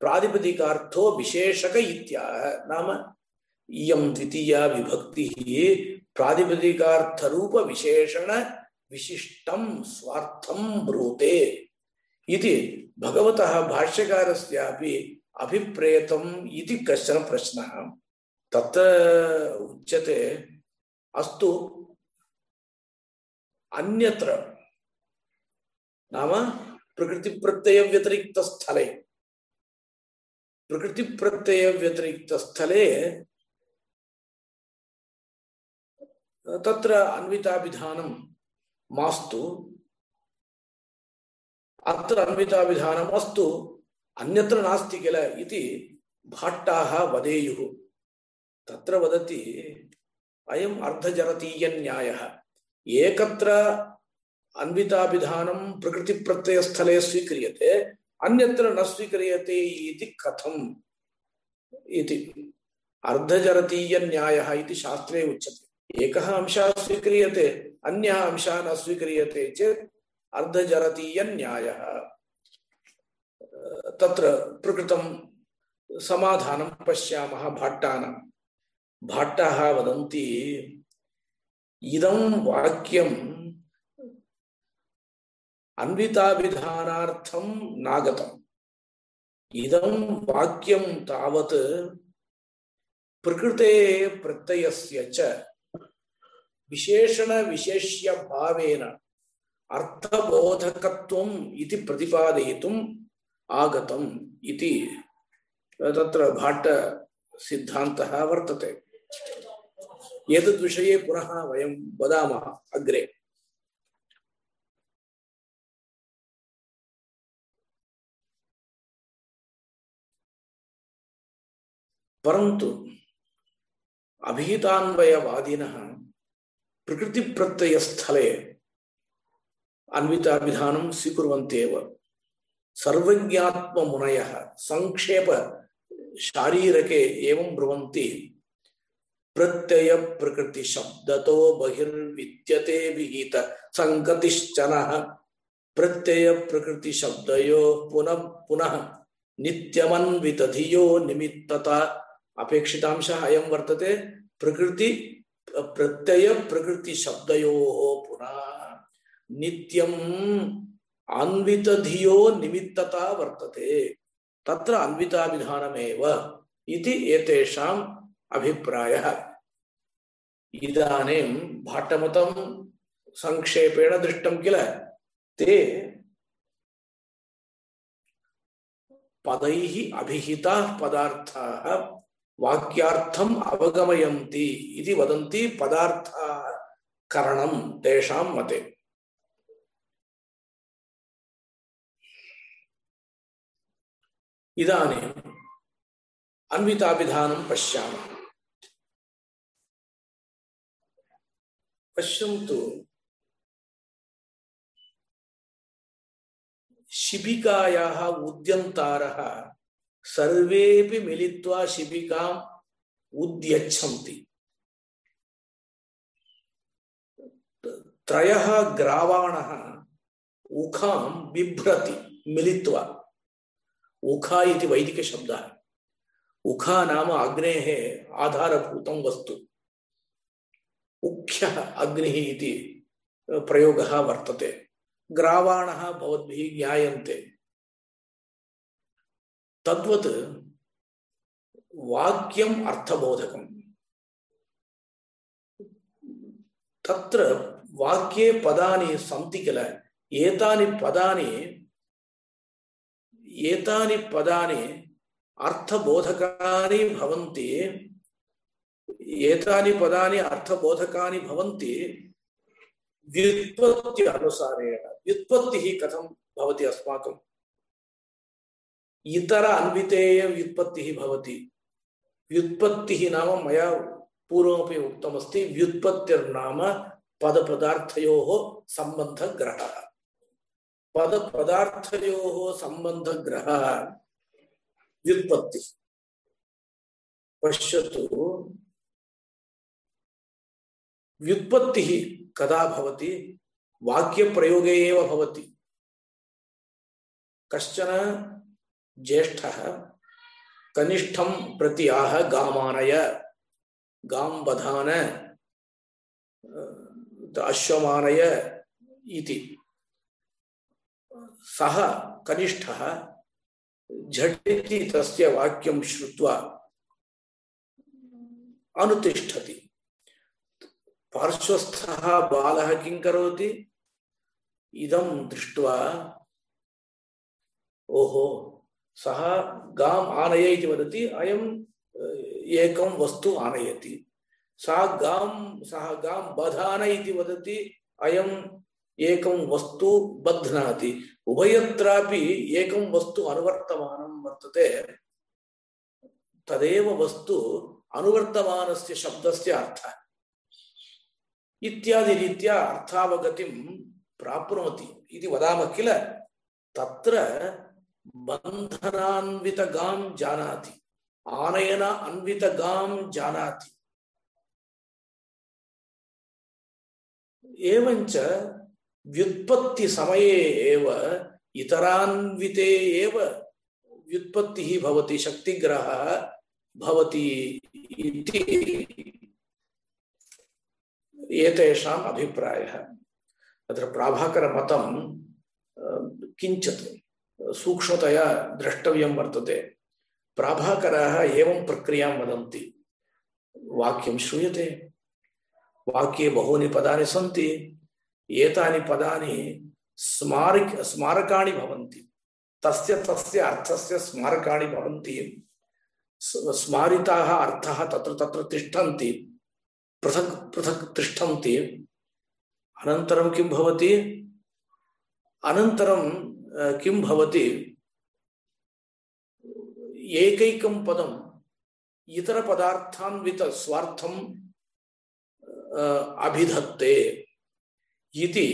प्रातिपदिकार्थो विशेषक नाम इयं द्वितीया विभक्तिः प्रातिपदिकार्थरूप विशेषण विशिष्टं स्वार्थं ब्रूते। इति भगवतः भाष्यकारस्यापि अभिप्रेतम् इति कश्चन प्रश्नः। तत्र उच्यते। अस्तु। अन्यत्र नाम प्रकृति प्रत्यय व्यतिरिक्त स्थले प्रकृति प्रत्यय व्यतिरिक्त स्थले तत्र अन्विताभिधानं मास्तु। अत्र अन्विताभिधानम् अस्तु, अन्यत्र नास्ति किल इति भाट्टाः वदेयुः। तत्र वदति, अयम् अर्धजरतीयन्यायः। एकत्र अन्विताभिधानं प्रकृतिप्रत्ययस्थले स्वीक्रियते, अन्यत्र न स्वीक्रियते इति कथम् इति। अर्धजरतीयन्यायः इति शास्त्रे उच्यते। एकः अंशः स्वीक्रियते, अन्यः अंशः न स्वीक्रियते चेत् अर्धजरतीयन्यायः। तत्र प्रकृतं समाधानं पश्यामः भाट्टानां। भाट्टाः वदन्ति इदं वाक्यं अन्विताभिधानार्थं नागतम्। इदं वाक्यं तावत् प्रकृते प्रत्ययस्य च विशेषणविशेष्यभावेन अर्थबोधकत्वम् इति प्रतिपादयितुम् आगतम् इति। तत्र भाट्टसिद्धान्तः वर्तते। एतद्विषये पुनः वयं वदामः अग्रे। परंतु अभिहितान्वयवादिनः प्रकृतिप्रत्ययस्थले अन्विताभिधानं स्वीकुर्वन्त्येव सर्वज्ञात्ममुनयः संक्षेप शारीरके एवं ब्रुवन्ति प्रत्यय प्रकृति शब्दतो बहिर्विद्यते विहित संगतिश्चनः प्रत्यय प्रकृति शब्दयो पुनः पुनः नित्यमन्वितधियो निमित्तता। अपेक्षितांशः अयं वर्तते प्रकृति प्रत्यय प्रकृति शब्दयोः पुनः। नित्यम् अन्वितधियो निमित्तता वर्तते। तत्र अन्विताभिधानमेव इति एतेषाम् अभिप्रायः। इदानीं भाट्टमतं संक्षेपेण दृष्टं किल? ते पदैः अभिहिताः पदार्थाः वाक्यार्थम् अवगमयन्ति इति वदन्ति पदार्थकरणं तेषां मते। इदानीम् अन्विताभिधानं पश्यामः। पश्यन्तु शिबिकायाः उद्यन्तारः। सर्वेपि मिलित्वा शिबिकाम् उद्यच्छन्ति। त्रयः ग्रावाणः उखां बिभ्रति मिलित्वा। उखा इति वैदिकशब्दः। उखा नाम अग्नेः आधारभूतं वस्तु। उख्यः अग्निः इति प्रयोगः वर्तते। ग्रावाणः भवद्भिः ज्ञायन्ते। तद्वत् वाक्यम् अर्थबोधकम्। तत्र वाक्ये पदानि सन्ति किल? एतानि पदानि एतानि पदानि अर्थबोधकानि भवन्ति। एतानि पदानि अर्थबोधकानि भवन्ति, व्युत्पत्ति अनुसारेण, व्युत्पत्तिः कथं भवति अस्माकम् इतर अन्वितेय व्युत्पत्तिः भवति। व्युत्पत्तिः नाम मया पूर्वमपि उक्तमस्ति, व्युत्पत्तिर्नाम पदपदार्थयोः सम्बन्धग्रहः। पदपदार्थयोः सम्बन्धग्रहः व्युत्पत्तिः। पश्यतु व्युत्पत्तिः कदा भवति? वाक्यप्रयोगे एव भवति। कश्चन ज्येष्ठः कनिष्ठं प्रति आह गामानय। गां बधान अश्वमानय इति। सः कनिष्ठः झटिति तस्य वाक्यं श्रुत्वा अनुतिष्ठति। पार्श्वस्थः बालः किं करोति? इदं दृष्ट्वा, ओहो, सः गाम् आनय इति वदति, अयम् वस्तु आनयति। सा गां सः गां बधान इति वदति, अयम् वस्तु बध्नाति। उभयत्रापि एकं वस्तु अनुवर्तमानं वर्तते। तदेव वस्तु अनुवर्तमानस्य शब्दस्य अर्थः। इत्यादि रीत्या अर्थावगतिं प्राप्नोति इति वदामः किल तत्र बन्धनान्वितगां जानाति आनयन अन्वितगां जानाति एवञ्च व्युत्पत्ति समये एव इतरान्विते एव व्युत्पत्तिः भवति शक्तिग्रहः भवति इति एतेषाम् अभिप्रायः। तत्र प्राभाकरमतं किञ्चित् सूक्ष्मतया द्रष्टव्यं वर्तते। प्राभाकराः एवं प्रक्रियाँ वदन्ति। वाक्यं श्रूयते। वाक्ये बहूनि पदानि सन्ति। एतानि पदानि स्मारक, स्मारकाणि भवन्ति। तस्य तस्य अर्थस्य स्मारकाणि भवन्ति। स्मारिताः अर्थः तत्र तत्र तिष्ठन्ति। पृथक् पृथक् तिष्ठन्ति। अनन्तरं किं भवति? अनन्तरं किं भवति? एकैकं पदम्। इतरपदार्थान्वितस्वार्थं अभिधत्ते इति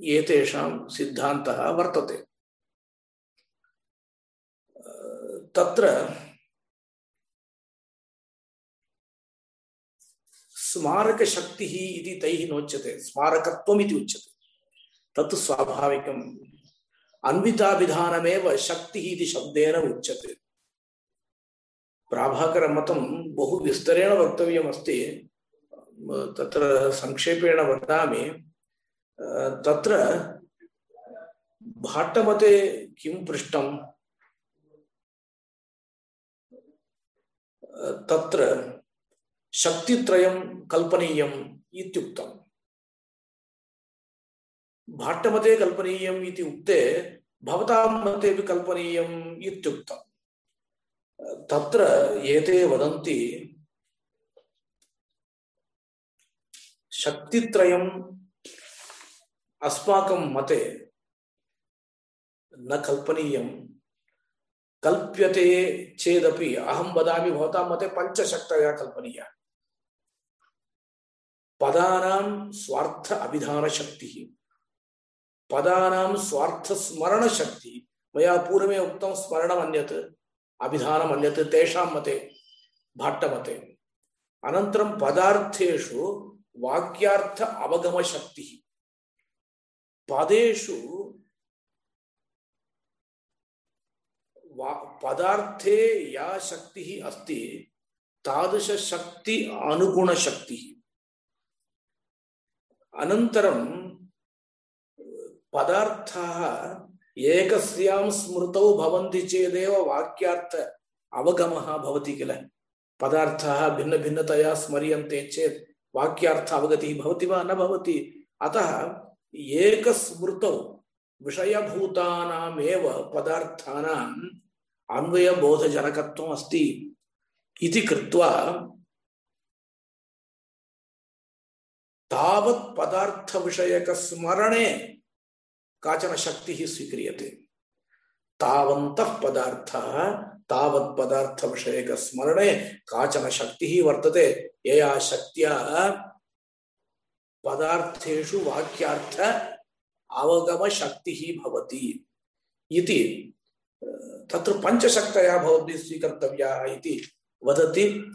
एतेषां सिद्धान्तः वर्तते। तत्र स्मारकशक्तिः इति तैः नोच्यते, स्मारकत्वम् इति उच्यते। तत् स्वाभाविकम्। अन्विताभिधानमेव शक्तिः इति शब्देन उच्यते। प्राभाकरमतं बहु विस्तरेण वक्तव्यमस्ति। तत्र संक्षेपेण वदामि, तत्र भाट्टमते किं पृष्टं तत्र शक्तित्रयं कल्पनीयम् इत्युक्तम्। भाट्टमते कल्पनीयम् इति उक्ते भवतां मतेपि कल्पनीयम् इत्युक्तम्। तत्र एते वदन्ति शक्तित्रयम् अस्माकं मते न कल्पनीयं कल्प्यते चेदपि। अहं वदामि भवतां मते पञ्चशक्तयः कल्पनीया। पदानां स्वार्थ अभिधानशक्तिः पदानां स्वार्थस्मरणशक्तिः मया पूर्वमेव उक्तं स्मरणम् अन्यत्, अभिधानम् अन्यत्, तेषां मते, भाट्टमते। अनन्तरं पदार्थेषु वाक्यार्थ अवगम शक्ति। पदेशु पदार्थे या शक्ति अस्ति, तादृश शक्ति अनुगुण शक्ति। अनन्तरं, पदार्थाः एकस्यां स्मृतौ भवन्ति चेदेव वाक्यार्थ अवगमः भवति किल। पदार्थाः भिन्नभिन्नतया स्मर्यन्ते चेत् वाक्यार्थ अवगति भवति वा न भवति। अतः एकस्मृतौ विषयभूतानामेव पदार्थानाम् अन्वयबोधजनकत्वम् अस्ति इति कृत्वा तावत् पदार्थविषयकस्मरणे काचन शक्तिः स्वीक्रियते। तावन्तः पदार्थः, तावत् पदार्थ विषयक स्मरणे काचन शक्तिः वर्तते। यया शक्त्या पदार्थेषु वाक्यार्थ अवगम शक्तिः भवति इति, तत्र पञ्चशक्तयः भवद्भिः स्वीकर्तव्याः इति वदति।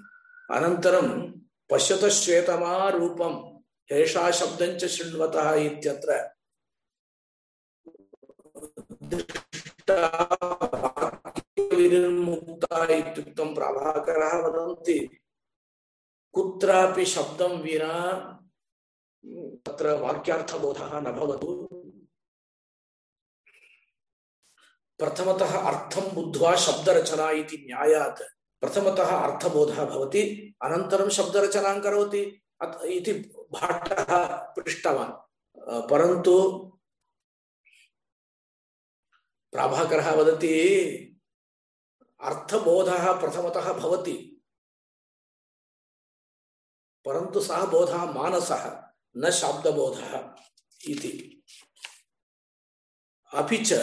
अनन्तरं पश्यत श्वेतमा रूपं हेषा शब्द च इत्यत्र। विनिर्मुक्ता इत्युक्तं वदन्ति, कुत्रापि शब्दं विना तत्र वाक्यार्थबोधः न भवतु। प्रथमतः अर्थं बुद्ध्वा शब्दरचना इति न्यायात्। प्रथमतः अर्थबोधः भवति, अनन्तरं शब्दरचनां करोति। इति भट्टः पृष्टवान्। परन्तु प्रभाकरः वदति, अर्थबोधः प्रथमतः भवति। परन्तु सः बोधः मानसः, न शाब्दबोधः इति। अपि च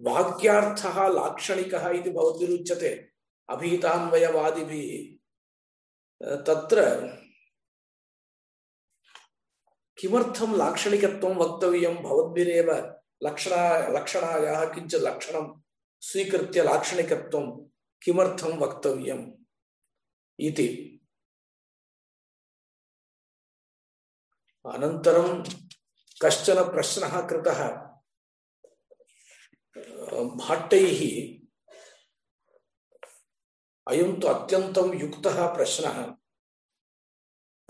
वाक्यार्थः लाक्षणिकः इति भवद्भिरुच्यते अभिहितान्वयवादिभिः तत्र किमर्थं लाक्षणिकत्वं वक्तव्यं? भवद्भिरेव लक्षणा, लक्षणायाः किञ्चित् लक्षणं स्वीकृत्य लाक्षणिकत्वं किमर्थं वक्तव्यम् इति। अनन्तरं कश्चन प्रश्नः कृतः, भाट्टैः अयं तु अत्यन्तं युक्तः प्रश्नः।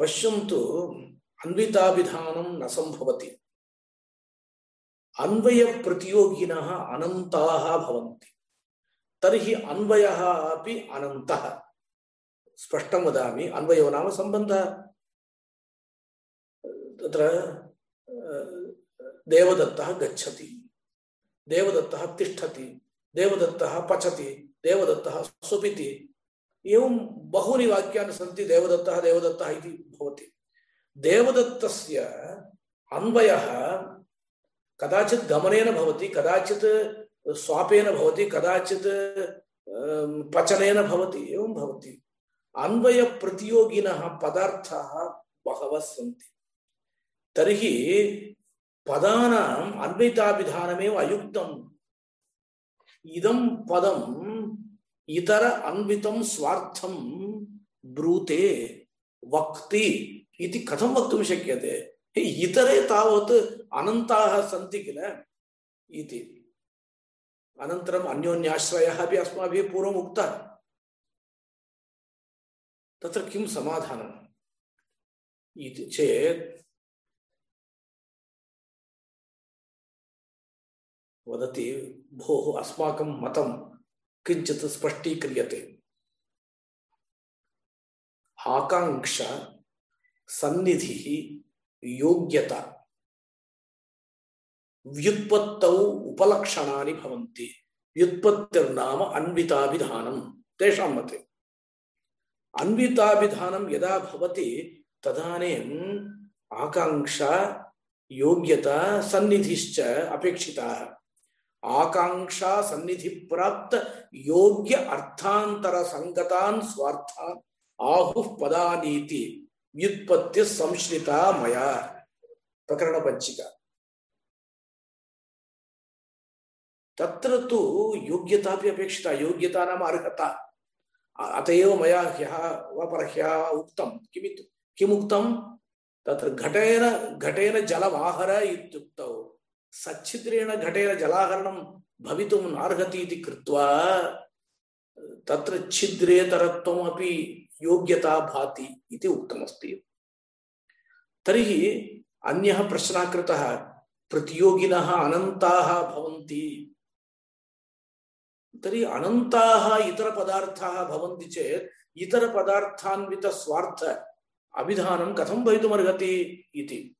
पश्यन्तु, अन्विताभिधानं न सम्भवति। अन्वयप्रतियोगिनः अनन्ताः भवन्ति। तर्हि अन्वयः अपि अनन्तः। स्पष्टं वदामि, अन्वयो नाम सम्बन्धः। तत्र, देवदत्तः गच्छति। देवदत्तः तिष्ठति। देवदत्तः पचति। देवदत्तः सुपिति एवं बहूनि वाक्यानि सन्ति, देवदत्तः देवदत्तः इति भवति। देवदत्तस्य गमनेन भवति, कदाचित् स्वापेन भवति, कदाचित् पचनेन भवति, एवं भवति। अन्वयप्रतियोगिनः पदार्थाः बहवः सन्ति। तर्हि पदानाम् अन्विताभिधानमेव अयुक्तम्। इदं पदम् इतर अन्वितं स्वार्थं ब्रूते वक्ति इति कथं वक्तुं शक्यते? इतरे तावत् अनन्ताः सन्ति किल? इति। अनन्तरम् अन्योन्याश्रयः अपि अस्माभिः पूर्वम् उक्तः तत्र किं समाधानम्? इति चेत् वदति, भोः अस्माकं मतं किञ्चित् स्पष्टीक्रियते। आकांक्षा सन्निधिः, योग्यता, व्युत्पत्तौ उपलक्षणानि भवन्ति। व्युत्पत्तिर्नाम अन्विताभिधानं तेषां मते। अन्विताभिधानं यदा भवति आकाङ्क्षा, योग्यता, सन्निधिश्च अपेक्षिताः। आकांक्षा सन्निधि प्राप्त योग्य अर्थांतर संगतान स्वार्थान आहुः पदानीति व्युत्पत्ति संश्रिता मया। प्रकरण पंचिका। तत्र तु योग्यता भी अपेक्षिता, योग्यता नाम अर्हता। अतएव मया ह्यः वा परह्यः उक्तं। किमित् तत्र घटेन घटेन जलमाहर इत्युक्तौ। सच्छिद्रेण घटेन जलाहरणं भवितुं नार्हति इति कृत्वा, तत्र छिद्रेतरत्वमपि योग्यता भाति इति उक्तमस्ति। तर्हि अन्यः प्रश्नः कृतः, प्रतियोगिनः अनन्ताः भवन्ति। तर्हि अनन्ताः इतरपदार्थाः भवन्ति चेत् इतरपदार्थान्वितस्वार्थ अभिधानं कथं भवितुमर्हति इति।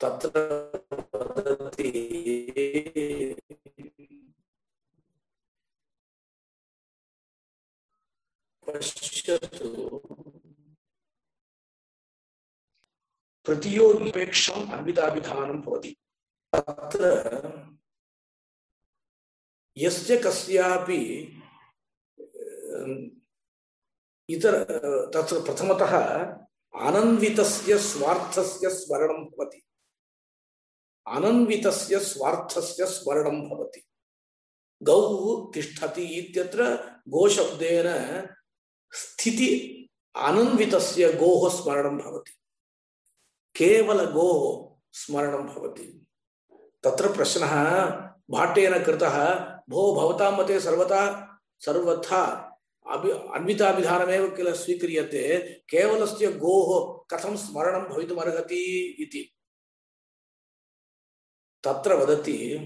तत्र वदति पश्यतु। प्रतियोगिपेक्षम् अन्विताभिधानं भवति। तत्र यस्य कस्यापि इतर, तत्र प्रथमतः अनन्वितस्य स्वार्थस्य स्मरणं भवति। अनन्वितस्य स्वार्थस्य स्मरणं भवति। गौः तिष्ठति इत्यत्र गोशब्देन स्थिति अनन्वितस्य गोः स्मरणं भवति। केवल गोः स्मरणं भवति। तत्र प्रश्नः भाट्टेन कृतः, भो भवतां मते सर्वथा सर्वथा अभि, अन्विताभिधानमेव किल स्वीक्रियते, केवलस्य गोः कथं स्मरणं भवितुमर्हति इति। तत्र वदति,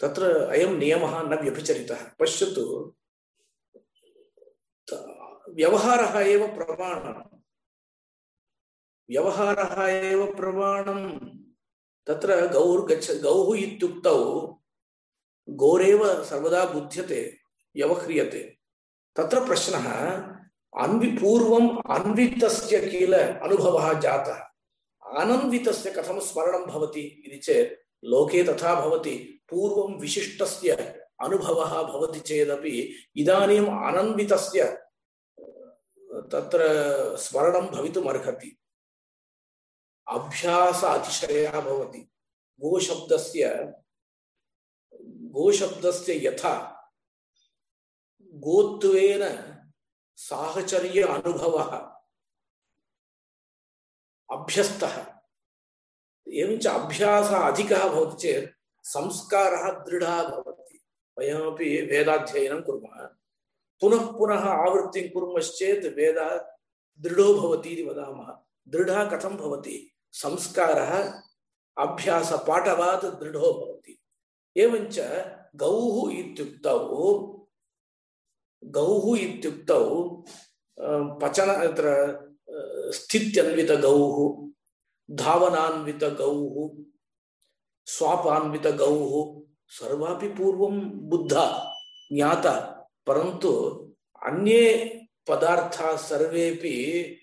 तत्र अयं नियमः न व्यभिचरितः। पश्यतु व्यवहारः एव प्रमाणम्। व्यवहारः एव प्रमाणम्। तत्र गौर्गच्छ गौः इत्युक्तौ गौरेव सर्वदा बुध्यते, व्यवह्रियते। तत्र प्रश्नः अन्वि पूर्वम् अन्वितस्य किल अनुभवः जातः? अनन्वितस्य कथं स्मरणं भवति चेत् लोके तथा भवति, पूर्वं विशिष्टस्य अनुभवः भवति चेदपि इदानीम् अनन्वितस्य तत्र स्मरणं भवितुम् अर्हति अभ्यास अतिशयः भवति। गोशब्दस्य गोशब्दस्य यथा गोत्वेन साहचर्य अनुभवः अभ्यस्तः। एवञ्च अभ्यासः अधिकः भवति चेत् संस्कारः दृढः भवति। वयमपि वेदाध्ययनं कुर्मः। पुनः पुनः आवृत्तिं कुर्मश्चेत् वेदः दृढो भवति इति वदामः। दृढः कथं भवति? संस्कारः, अभ्यासपाठवात् दृढो भवति। एवञ्च गौः इत्युक्तौ गौः इत्युक्तौ पचन, अत्र स्थित्यन्वितगौः धावनान्वितगौः स्वापान्वितगौः सर्वापि पूर्वं बुद्धा ज्ञाता परन्तु अन्ये पदार्थाः सर्वेपि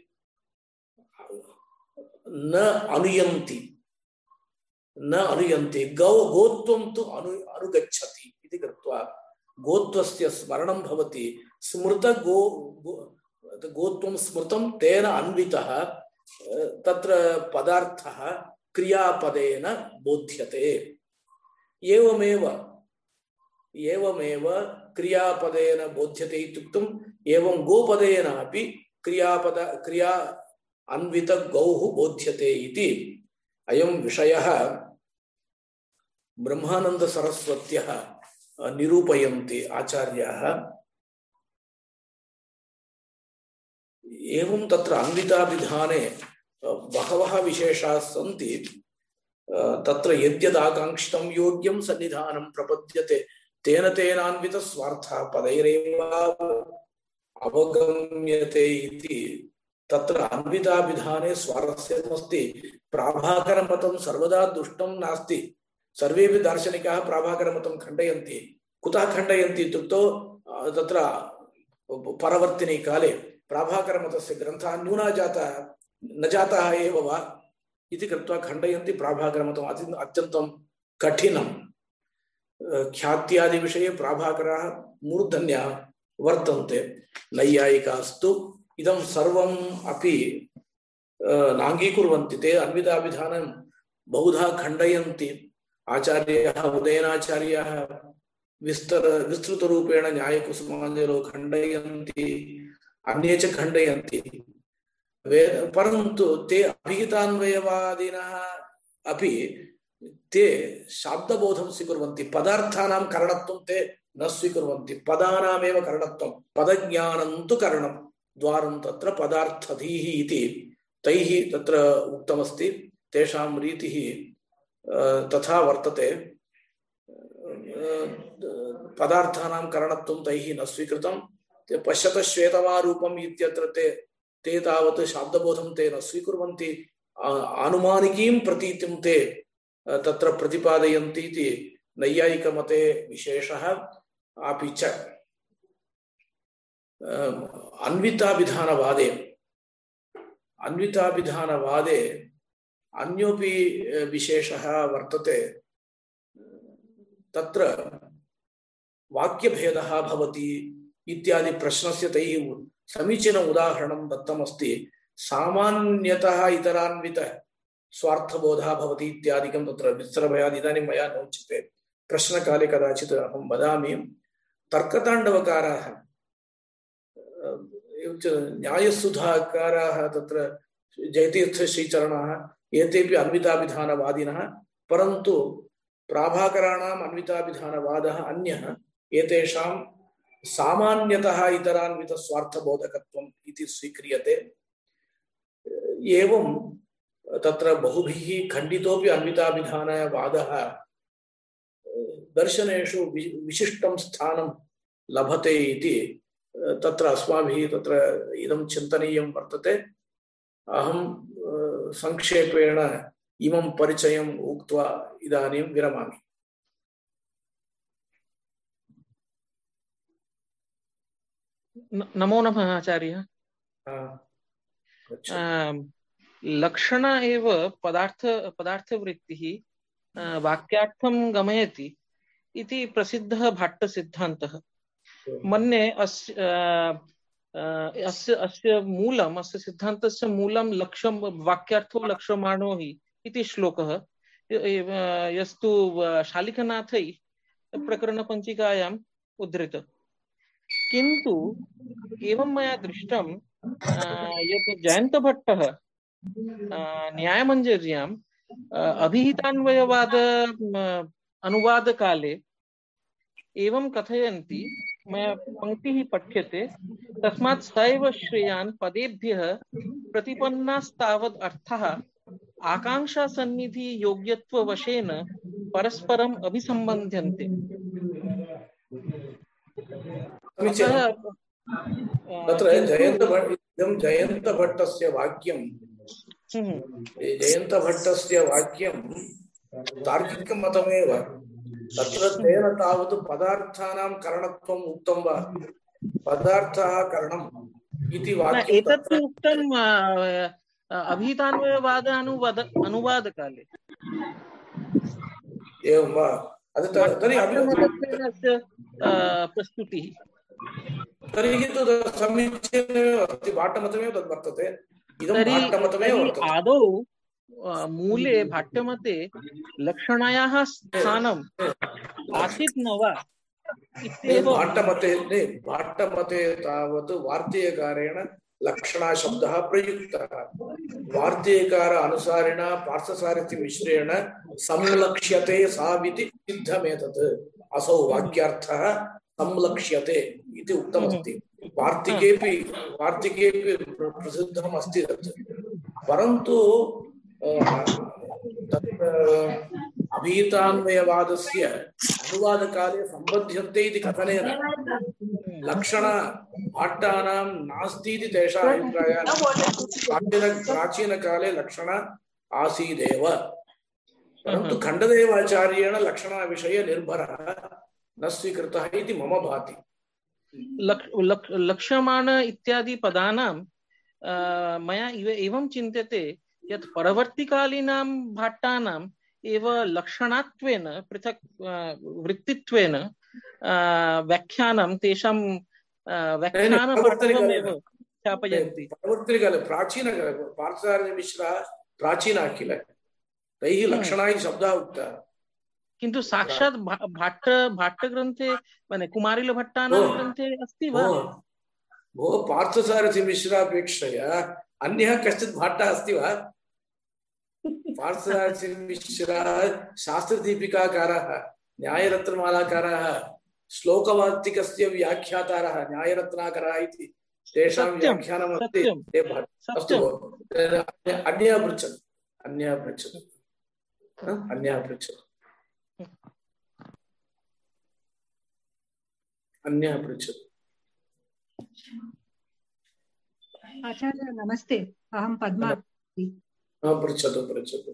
न अनुयन्ति। न अनुयन्ति। गौ गोत्वं तु अनु अनुगच्छति इति कृत्वा गोत्वस्य स्मरणं भवति। स्मृत गो, गो गोत्वं स्मृतं तेन अन्वितः तत्र पदार्थः क्रियापदेन बोध्यते। एवमेव एवमेव क्रियापदेन बोध्यते इत्युक्तम्, एवं गोपदेन क्रियापद, क्रिया अन्वित गौः बोध्यते इति। अयं विषयः ब्रह्मानन्दसरस्वत्यः निरूपयन्ति आचार्याः। एवं तत्र अन्विताभिधाने बहवः विशेषाः सन्ति तत्र यद्यदाकाङ्क्षितं योग्यं सन्निधानं प्रपद्यते, तेन तेनान्वितस्वार्थः पदैरेव अवगम्यते इति तत्र अन्विताभिधाने स्वारस्यमस्ति। प्राभाकरमतं सर्वदा दुष्टं नास्ति। सर्वेपि दार्शनिकाः प्राभाकरमतं खण्डयन्ति। कुतः खण्डयन्ति इत्युक्तौ तत्र परवर्तिनी काले। प्राभाकरमतस्य ग्रन्थः न्यूना जातः, न जातः एव वा? इति कृत्वा खण्डयन्ति प्राभाकरमतम् अति, अत्यन्तं कठिनं। ख्यात्यादिविषये प्राभाकराः मूर्धन्याः वर्तन्ते। नैयायिकास्तु इदं सर्वम् अपि नाङ्गीकुर्वन्ति। ते अन्विताभिधानं बहुधा खण्डयन्ति। आचार्यः, उदयनाचार्यः विस्तर, विस्तृतरूपेण न्यायकुसुमाञ्जलो खण्डयन्ति। अन्ये च खण्डयन्ति परन्तु ते अभिहितान्वयवादिनः अपि ते शाब्दबोधं स्वीकुर्वन्ति, पदार्थानां करणत्वं ते न स्वीकुर्वन्ति, पदानामेव करणत्वं, पदज्ञानं तु करणं, द्वारं तत्र पदार्थधीः इति, तैः तत्र उक्तमस्ति, तेषां रीतिः तथा वर्तते। पदार्थानां करणत्वं तैः न स्वीकृतं ते पश्यत श्वेतमारूपम् इत्यत्र ते ते तावत् शाब्दबोधं ते न स्वीकुर्वन्ति आनुमानिकीं प्रतीतिं ते तत्र प्रतिपादयन्ति इति नैयायिकमते विशेषः अपि च। अन्विताभिधानवादे। अन्विताभिधानवादे अन्योपि विशेषः वर्तते। तत्र वाक्यभेदः भवति। इत्यादि प्रश्नस्य तैः समीचीनम् उदाहरणं दत्तमस्ति। सामान्यतः इतरान्वितः स्वार्थबोधः भवति इत्यादिकं तत्र विस्तरभयात्। इदानीं मया नोच्यते प्रश्नकाले कदाचित् अहं वदामि। तर्कताण्डवकाराः एवञ्च न्यायसुधाकाराः तत्र जयतीर्थश्रीचरणाः एतेपि अन्विताभिधानवादिनः, परन्तु प्राभाकराणाम् अन्विताभिधानवादः अन्यः, एतेषां सामान्यतः इतरान्वितस्वार्थबोधकत्वम् इति स्वीक्रियते। एवं तत्र बहुभिः खण्डितोऽपि अन्विताभिधानवादः दर्शनेषु विशिष्टं स्थानं लभते इति, तत्र अस्माभिः तत्र इदं चिन्तनीयं वर्तते। अहं संक्षेपेण इमं परिचयम् उक्त्वा इदानीं विरमामि। नमो नमः आचार्य। लक्षण एव पदार्थ पदार्थवृत्तिः वाक्यार्थं गमयति इति प्रसिद्धः भाट्टसिद्धान्तः। मन्ये अस्य अस्य अस्य मूलम् अस्य सिद्धान्तस्य मूलं लक्ष्यं वाक्यार्थो लक्ष्यमाणो हि इति श्लोकः। यस्तु शालिकनाथै प्रकरणपञ्चिकायाम् उद्धृत। किन्तु एवं मया दृष्टं यत् जयन्तभट्टः न्यायमञ्जर्याम् अभिहितान्वयवाद अनुवादकाले एवं कथयन्ति, मया पंक्तिः पठ्यते, तस्मात् स एव श्रेयान् पदेभ्यः प्रतिपन्नास्तावद् अर्थः आकांक्षा सन्निधि योग्यत्व परस्परम अभिसंबध्यन्ते तत्र जयन्तभट्टस्य वाक्यं हम्म। जयन्तभट्टस्य वाक्यं तार्किकमतमेव। तत्र तेन तावत् पदार्थानां करणत्वम् उक्तं वा? पदार्थः करणम् इति वाक्यं एतत् उक्तं अभितान्वयवाद अनुवाद अनुवादकाले। एवं वा? तर्हि प्रस्तुतिः। तर्हि तु समीचीनमेव अस्ति भाट्टमतमेव तद् वर्तते। इदं भाट्टमतमेव वर्तते। आदौ मूले भाट्टमते लक्षणायाः स्थानम् आसीत् न वा? भाट्टमते भाट्टमते तावत् वार्तिककारेण लक्षणा शब्दः प्रयुक्तः। वार्तिकार अनुसारेण पार्थसारथिमिश्रेण संलक्ष्यते साविति सिद्धमेतत्। असौ वाक्यार्थः संलक्ष्यते। इति उक्तमस्ति। वार्तिकेपि वार्तिकेपि प्रसिद्धम् अस्ति तत्। परन्तु अभीतान्वयवादस्य अनुवादकाले सम्बध्यन्ते इति कथनेन लक्षण भाट्टानां नास्ति इति तेषाम् अभिप्रायः प्राचीन प्राचीनकाले लक्षण आसीदेव। परन्तु खण्डदेवाचार्येण लक्षणविषये निर्भरः न स्वीकृतः इति मम भाति। लक्ष्यमाण इत्यादि पदानां मया एवं चिन्त्यते यत् परवर्तिकालीनां भाट्टानाम् एव लक्षणात्वेन पृथक् वृत्तित्वेन व्याख्यानं तेषां व्याख्यानपत्रकमेव स्थापयन्ति। परवर्तिकाले प्राचीनकाले पार्थसारथिमिश्रः प्राचीनः किल? तैः। लक्षणा शब्दः उक्तः। किन्तु साक्षात् भाट्ट भाट्टग्रन्थे माने कुमारिलभट्टानां ग्रन्थे अस्ति वा? भो पार्थसारथिमिश्रापेक्षया अन्यः कश्चित् भाट्टः अस्ति वा? पार्थसारथिमिश्रः शास्त्रदीपिकाकारः न्यायरत्नमालाकारः श्लोकवार्तिकस्य व्याख्यातारः न्यायरत्नाकरः इति तेषां व्याख्यानमस्ति। अस्तु अन्यः पृच्छतु अन्यः पृच्छतु। अन्यः पृच्छतु। अन्यः पृच्छतु आचार्य नमस्ते। अहं पद्मा। पृच्छतु पृच्छतु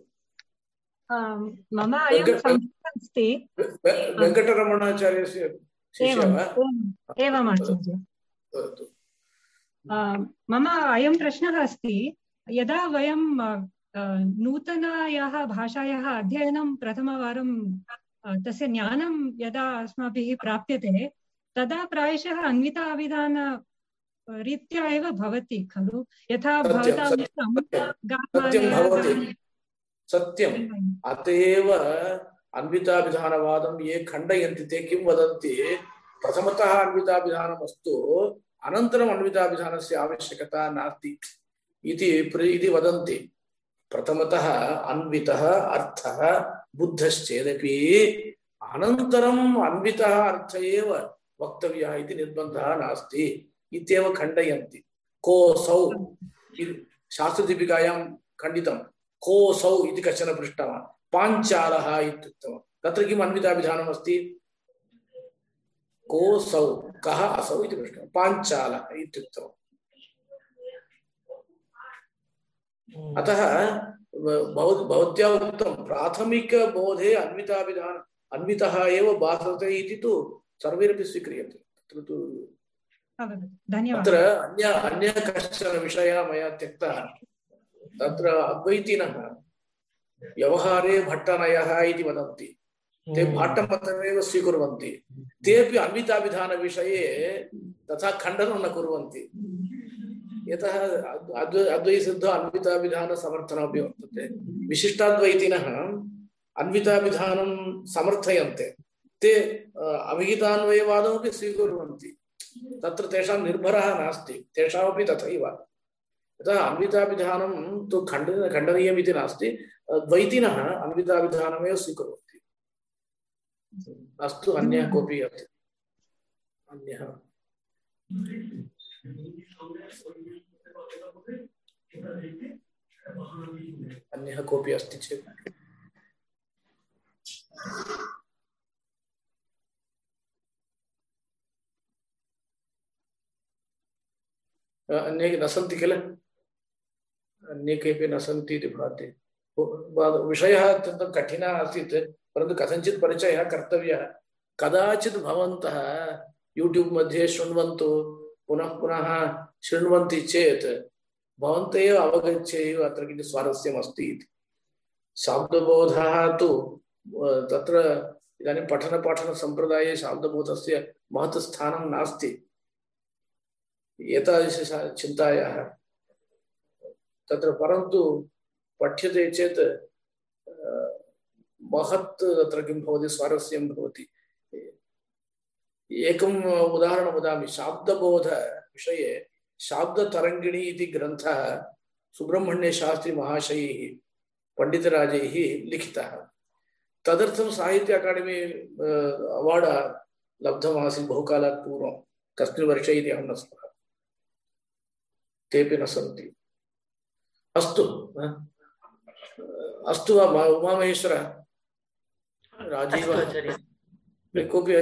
मम अयं अस्ति। वेङ्कटरमणाचार्यस्य एवम् आचार्य। मम अयं प्रश्नः अस्ति। यदा वयं नूतनायाः भाषायाः अध्ययनं प्रथमवारं तस्य ज्ञानं यदा अस्माभिः प्राप्यते तदा प्रायशः अन्विता अभिधान रीत्या एव भवति खलु? यथा भवता सत्यम् अत एव। अन्विताभिधानवादं ये खण्डयन्ति ते किं वदन्ति? प्रथमतः अन्विताभिधानमस्तु अनन्तरम् अन्विताभिधानस्य आवश्यकता नास्ति इति इति वदन्ति। प्रथमतः अन्वितः अर्थः बुद्धश्चेदपि अनन्तरम् अन्वितः अर्थ एव वक्तव्यः इति निर्बन्धः नास्ति। इत्येव खण्डयन्ति। कोऽसौ शास्त्रदीपिकायां खण्डितं। कोऽसौ इति कश्चन पृष्टवान्। तत्र किम् अन्विताभिधानमस्ति? कोऽसौ कः असौ इति पृष्टवान्। पाञ्चालः इत्युक्तवान् अतः भव- भवत्या उक्तं प्राथमिकबोधे अन्विताभिधान अन्वितः एव भासते इति तु सर्वैरपि स्वीक्रियते तत्र तु अवगतं अत्र धन्यवादः अन्य अन्य कश्चन विषयः मया त्यक्तः तत्र अद्वैतिनः व्यवहारे भट्टनयः इति वदन्ति ते भाट्टमतमेव स्वीकुर्वन्ति तेपि अन्विताभिधानविषये तथा खण्डनं न कुर्वन्ति। यतः अद्वै अद्वैसिद्ध अन्विताभिधानसमर्थनमपि वर्तते। विशिष्टाद्वैतिनः अन्विताभिधानं समर्थयन्ते। ते अ, अभिहितान्वयवादमपि स्वीकुर्वन्ति। तत्र तेषां निर्भरः नास्ति। तेषामपि तथैव। यतः अन्विताभिधानं तु खण्ड खण्डनीयमिति नास्ति। द्वैतिनः अन्विताभिधानमेव स्वीकुर्वन्ति। अस्तु अन्यः कोऽपि अस्ति अन्यः। अन्यः कोऽपि अस्ति चेत्। अन्ये न सन्ति किल? अन्ये केपि न सन्ति इति भाति। विषयः अत्यन्तं कठिनः आसीत्, परन्तु कथञ्चित् परिचयः कर्तव्यः। कदाचित् भवन्तः मध्ये शृण्वन्तु, पुनः पुनः शृण्वन्ति चेत्, भवन्तः एव अवगच्छेयुः, अत्र किञ्चित् स्वारस्यम् अस्ति इति। शाब्दबोधः तु तत्र इदानीं पठनपाठनसम्प्रदाये शाब्दबोधस्य महत् स्थानं नास्ति। एतादृश चिन्तायाः तत्र परन्तु पठ्यते चेत् महत् तत्र किं भवति, स्वारस्यं भवति। एकम् उदाहरणं वदामि शाब्दबोधविषये शाब्दतरङ्गिणी इति ग्रन्थः सुब्रह्मण्यशास्त्रिमहाशयैः पण्डितराजैः लिखितः। तदर्थं साहित्य अकाडेमी अवार्ड् लब्धमासीत् बहुकालात् पूर्वं, कस्मिन् वर्षे इति अहं न स्मरामि। तेपि न सन्ति। अस्तु अस्तु वा उमामहेश्वर? राजीव? कोऽपि